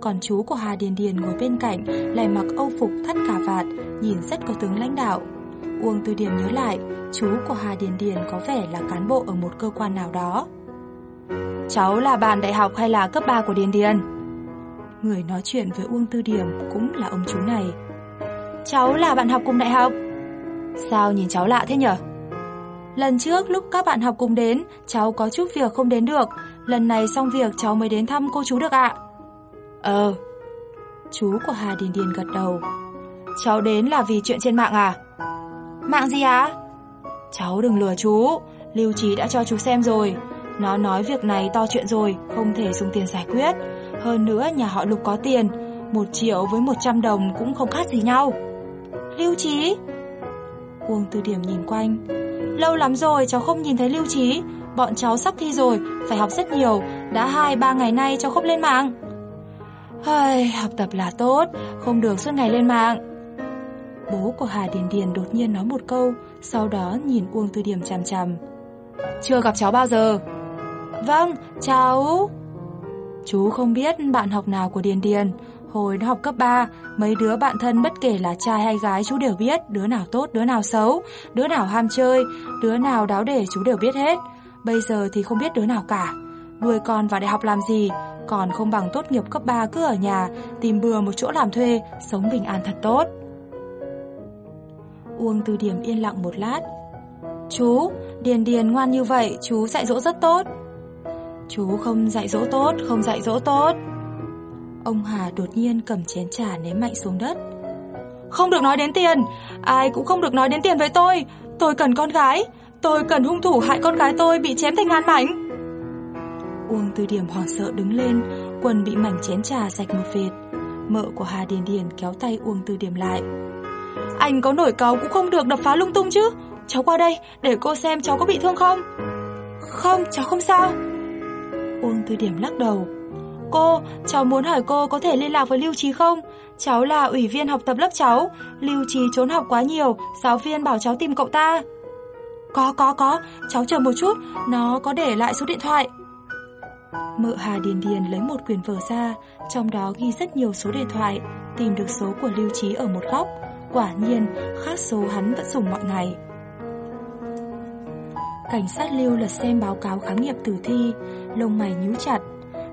Còn chú của Hà Điền Điền ngồi bên cạnh lại mặc âu phục thắt cà vạt, nhìn rất có tướng lãnh đạo. Uông Tư Điểm nhớ lại, chú của Hà Điền Điền có vẻ là cán bộ ở một cơ quan nào đó. Cháu là bạn đại học hay là cấp 3 của Điền Điền? Người nói chuyện với Uông Tư Điểm cũng là ông chú này. Cháu là bạn học cùng đại học. Sao nhìn cháu lạ thế nhở? Lần trước lúc các bạn học cùng đến, cháu có chút việc không đến được. Lần này xong việc cháu mới đến thăm cô chú được ạ. Ờ. Chú của Hà Điền Điền gật đầu. Cháu đến là vì chuyện trên mạng à? Mạng gì á? Cháu đừng lừa chú, Lưu Trí đã cho chú xem rồi. Nó nói việc này to chuyện rồi, không thể dùng tiền giải quyết. Hơn nữa nhà họ Lục có tiền, một triệu với một trăm đồng cũng không khác gì nhau. Lưu Trí? Uông Tư Điểm nhìn quanh. Lâu lắm rồi cháu không nhìn thấy Lưu Trí, bọn cháu sắp thi rồi, phải học rất nhiều, đã hai ba ngày nay cháu không lên mạng. Hây, học tập là tốt, không được suốt ngày lên mạng. Bố của Hà Điền Điền đột nhiên nói một câu, sau đó nhìn Uông Tư Điểm chằm chằm. Chưa gặp cháu bao giờ. Vâng, cháu... Chú không biết bạn học nào của Điền Điền. Hồi nó học cấp 3, mấy đứa bạn thân bất kể là trai hay gái chú đều biết, đứa nào tốt, đứa nào xấu, đứa nào ham chơi, đứa nào đáo để chú đều biết hết. Bây giờ thì không biết đứa nào cả. Nuôi con vào đại học làm gì, còn không bằng tốt nghiệp cấp 3 cứ ở nhà, tìm bừa một chỗ làm thuê, sống bình an thật tốt. Uông Từ Điểm yên lặng một lát. Chú, Điền Điền ngoan như vậy, chú dạy dỗ rất tốt. Chú không dạy dỗ tốt, không dạy dỗ tốt. Ông Hà đột nhiên cầm chén trà ném mạnh xuống đất. Không được nói đến tiền, ai cũng không được nói đến tiền với tôi. Tôi cần con gái, tôi cần hung thủ hại con gái tôi bị chém thành ngàn mảnh. Uông Từ Điểm hoảng sợ đứng lên, quần bị mảnh chén trà sạch một vệt. Mợ của Hà Điền Điền kéo tay Uông Từ Điểm lại. Anh có nổi cáu cũng không được đập phá lung tung chứ. Cháu qua đây để cô xem cháu có bị thương không. Không, cháu không sao. Uông Từ Điểm lắc đầu. Cô, cháu muốn hỏi cô có thể liên lạc với Lưu Trí không? Cháu là ủy viên học tập lớp cháu. Lưu Trí trốn học quá nhiều, giáo viên bảo cháu tìm cậu ta. Có, có, có, cháu chờ một chút, nó có để lại số điện thoại. Mợ Hà Điền Điền lấy một quyển vở ra, trong đó ghi rất nhiều số điện thoại, tìm được số của Lưu Trí ở một góc. Quả nhiên, khác số hắn vẫn dùng mọi ngày. Cảnh sát Lưu lật xem báo cáo khám nghiệm tử thi, lông mày nhíu chặt.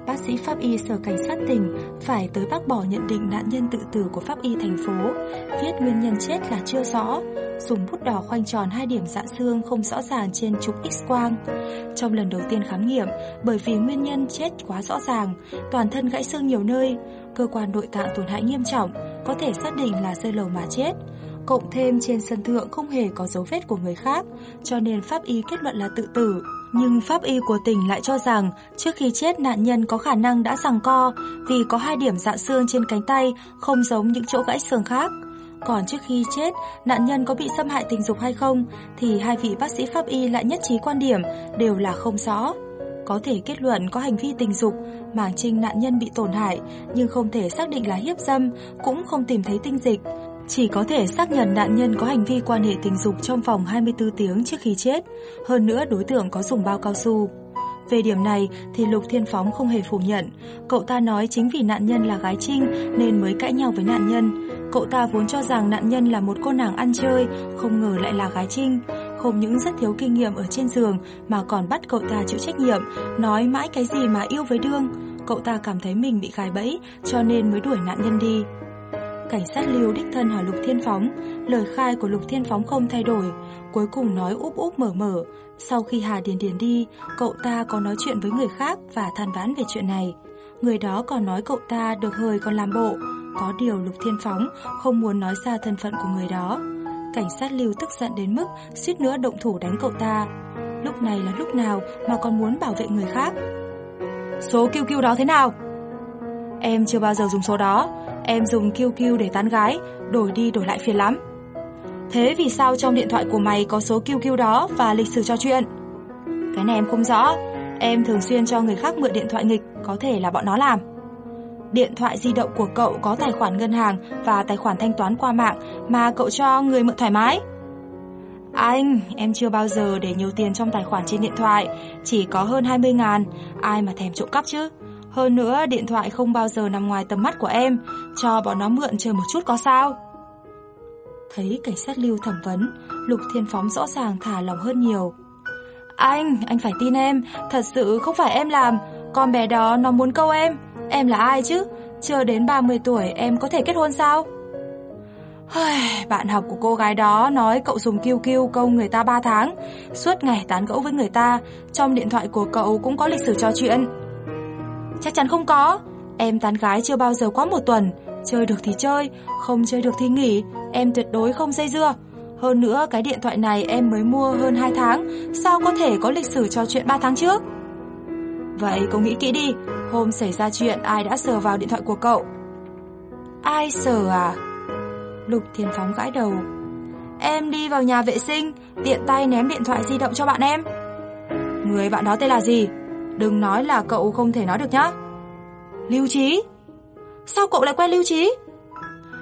Bác sĩ pháp y sở cảnh sát tỉnh phải tới bác bỏ nhận định nạn nhân tự tử của pháp y thành phố, viết nguyên nhân chết là chưa rõ, dùng bút đỏ khoanh tròn hai điểm dạ xương không rõ ràng trên chụp x-quang. Trong lần đầu tiên khám nghiệm, bởi vì nguyên nhân chết quá rõ ràng, toàn thân gãy xương nhiều nơi, cơ quan nội tạng tổn hại nghiêm trọng, có thể xác định là rơi lầu mà chết. Cộng thêm trên sân thượng không hề có dấu vết của người khác, cho nên pháp y kết luận là tự tử. Nhưng pháp y của tỉnh lại cho rằng trước khi chết nạn nhân có khả năng đã giằng co vì có hai điểm dạ xương trên cánh tay không giống những chỗ gãy xương khác. Còn trước khi chết, nạn nhân có bị xâm hại tình dục hay không thì hai vị bác sĩ pháp y lại nhất trí quan điểm đều là không rõ. Có thể kết luận có hành vi tình dục, màng trinh nạn nhân bị tổn hại nhưng không thể xác định là hiếp dâm, cũng không tìm thấy tinh dịch. Chỉ có thể xác nhận nạn nhân có hành vi quan hệ tình dục trong vòng 24 tiếng trước khi chết, hơn nữa đối tượng có dùng bao cao su. Về điểm này thì Lục Thiên Phóng không hề phủ nhận, cậu ta nói chính vì nạn nhân là gái trinh nên mới cãi nhau với nạn nhân. Cậu ta vốn cho rằng nạn nhân là một cô nàng ăn chơi, không ngờ lại là gái trinh. Không những rất thiếu kinh nghiệm ở trên giường mà còn bắt cậu ta chịu trách nhiệm, nói mãi cái gì mà yêu với đương. Cậu ta cảm thấy mình bị gài bẫy cho nên mới đuổi nạn nhân đi. Cảnh sát Lưu đích thân hỏi Lục Thiên Phóng, lời khai của Lục Thiên Phóng không thay đổi, cuối cùng nói úp úp mở mở. Sau khi Hà Điền Điền đi, cậu ta có nói chuyện với người khác và than vãn về chuyện này. Người đó còn nói cậu ta được hời còn làm bộ, có điều Lục Thiên Phóng không muốn nói ra thân phận của người đó. Cảnh sát Lưu tức giận đến mức suýt nữa động thủ đánh cậu ta. Lúc này là lúc nào mà còn muốn bảo vệ người khác? Số kêu kêu đó thế nào? Em chưa bao giờ dùng số đó, em dùng QQ để tán gái, đổi đi đổi lại phiền lắm. Thế vì sao trong điện thoại của mày có số QQ đó và lịch sử trò chuyện? Cái này em không rõ, Em thường xuyên cho người khác mượn điện thoại nghịch, có thể là bọn nó làm. Điện thoại di động của cậu có tài khoản ngân hàng và tài khoản thanh toán qua mạng mà cậu cho người mượn thoải mái. Anh, em chưa bao giờ để nhiều tiền trong tài khoản trên điện thoại, chỉ có hơn 20 ngàn, ai mà thèm trộm cắp chứ. Hơn nữa, điện thoại không bao giờ nằm ngoài tầm mắt của em, cho bọn nó mượn chơi một chút có sao. Thấy cảnh sát lưu thẩm vấn, Lục Thiên Phóng rõ ràng thả lòng hơn nhiều. Anh, anh phải tin em, thật sự không phải em làm, con bé đó nó muốn câu em, em là ai chứ? Chưa đến 30 tuổi em có thể kết hôn sao? Bạn học của cô gái đó nói cậu dùng kiêu kiêu câu người ta 3 tháng, suốt ngày tán gẫu với người ta, trong điện thoại của cậu cũng có lịch sử trò chuyện. Chắc chắn không có, em tán gái chưa bao giờ quá một tuần, chơi được thì chơi, không chơi được thì nghỉ, em tuyệt đối không dây dưa. Hơn nữa cái điện thoại này em mới mua hơn 2 tháng, sao có thể có lịch sử trò chuyện 3 tháng trước? Vậy cậu nghĩ kỹ đi, hôm xảy ra chuyện ai đã sờ vào điện thoại của cậu? Ai sờ à? Lục Thiên Phóng gãi đầu. Em đi vào nhà vệ sinh, tiện tay ném điện thoại di động cho bạn em. Người bạn đó tên là gì? Đừng nói là cậu không thể nói được nhá. Lưu Trí. Sao cậu lại quen Lưu Trí?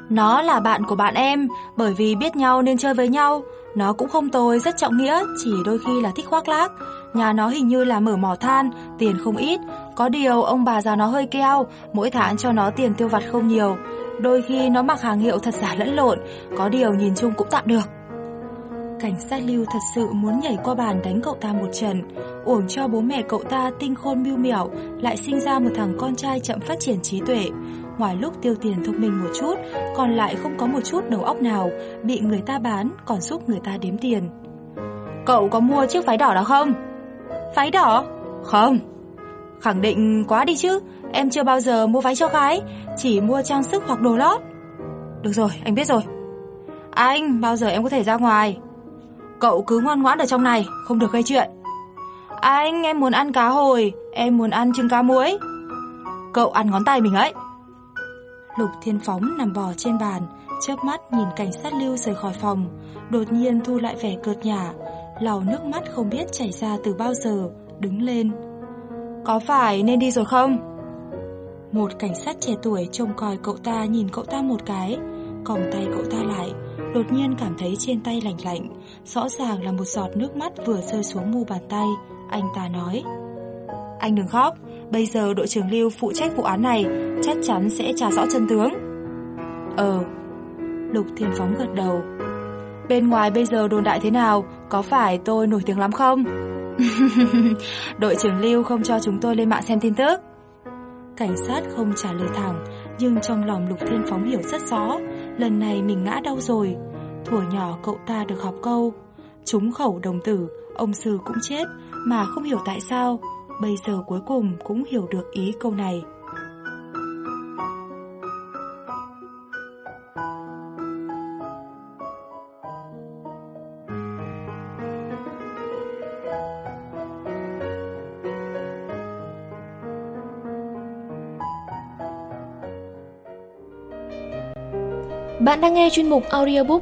Nó là bạn của bạn em, bởi vì biết nhau nên chơi với nhau. Nó cũng không tồi, rất trọng nghĩa, chỉ đôi khi là thích khoác lác. Nhà nó hình như là mở mỏ than, tiền không ít. Có điều ông bà già nó hơi keo, mỗi tháng cho nó tiền tiêu vặt không nhiều. Đôi khi nó mặc hàng hiệu thật giả lẫn lộn, có điều nhìn chung cũng tạm được. Cảnh sát lưu thật sự muốn nhảy qua bàn đánh cậu ta một trận, uổng cho bố mẹ cậu ta tinh khôn mưu mẹo, lại sinh ra một thằng con trai chậm phát triển trí tuệ. Ngoài lúc tiêu tiền thông minh một chút, còn lại không có một chút đầu óc nào, bị người ta bán còn giúp người ta đếm tiền. Cậu có mua chiếc váy đỏ đó không? Váy đỏ? Không. Khẳng định quá đi chứ, em chưa bao giờ mua váy cho gái, chỉ mua trang sức hoặc đồ lót. Được rồi, anh biết rồi. Anh, bao giờ em có thể ra ngoài? Cậu cứ ngoan ngoãn ở trong này, không được gây chuyện. Anh, em muốn ăn cá hồi, em muốn ăn trứng cá muối. Cậu ăn ngón tay mình ấy. Lục Thiên Phóng nằm bò trên bàn, chớp mắt nhìn cảnh sát lưu rời khỏi phòng, đột nhiên thu lại vẻ cợt nhả, lau nước mắt không biết chảy ra từ bao giờ, đứng lên. Có phải nên đi rồi không? Một cảnh sát trẻ tuổi trông coi cậu ta nhìn cậu ta một cái, còng tay cậu ta lại, đột nhiên cảm thấy trên tay lạnh lạnh, rõ ràng là một giọt nước mắt vừa rơi xuống mu bàn tay, anh ta nói. Anh đừng khóc, bây giờ đội trưởng Lưu phụ trách vụ án này, chắc chắn sẽ trả rõ chân tướng. Ờ, Lục Thiên Phóng gật đầu. Bên ngoài bây giờ đồn đại thế nào, có phải tôi nổi tiếng lắm không? đội trưởng Lưu không cho chúng tôi lên mạng xem tin tức. Cảnh sát không trả lời thẳng, nhưng trong lòng Lục Thiên Phóng hiểu rất rõ, lần này mình ngã đau rồi. Thuở nhỏ cậu ta được học câu, trúng khẩu đồng tử, ông sư cũng chết, mà không hiểu tại sao, bây giờ cuối cùng cũng hiểu được ý câu này. Bạn đang nghe chuyên mục audiobook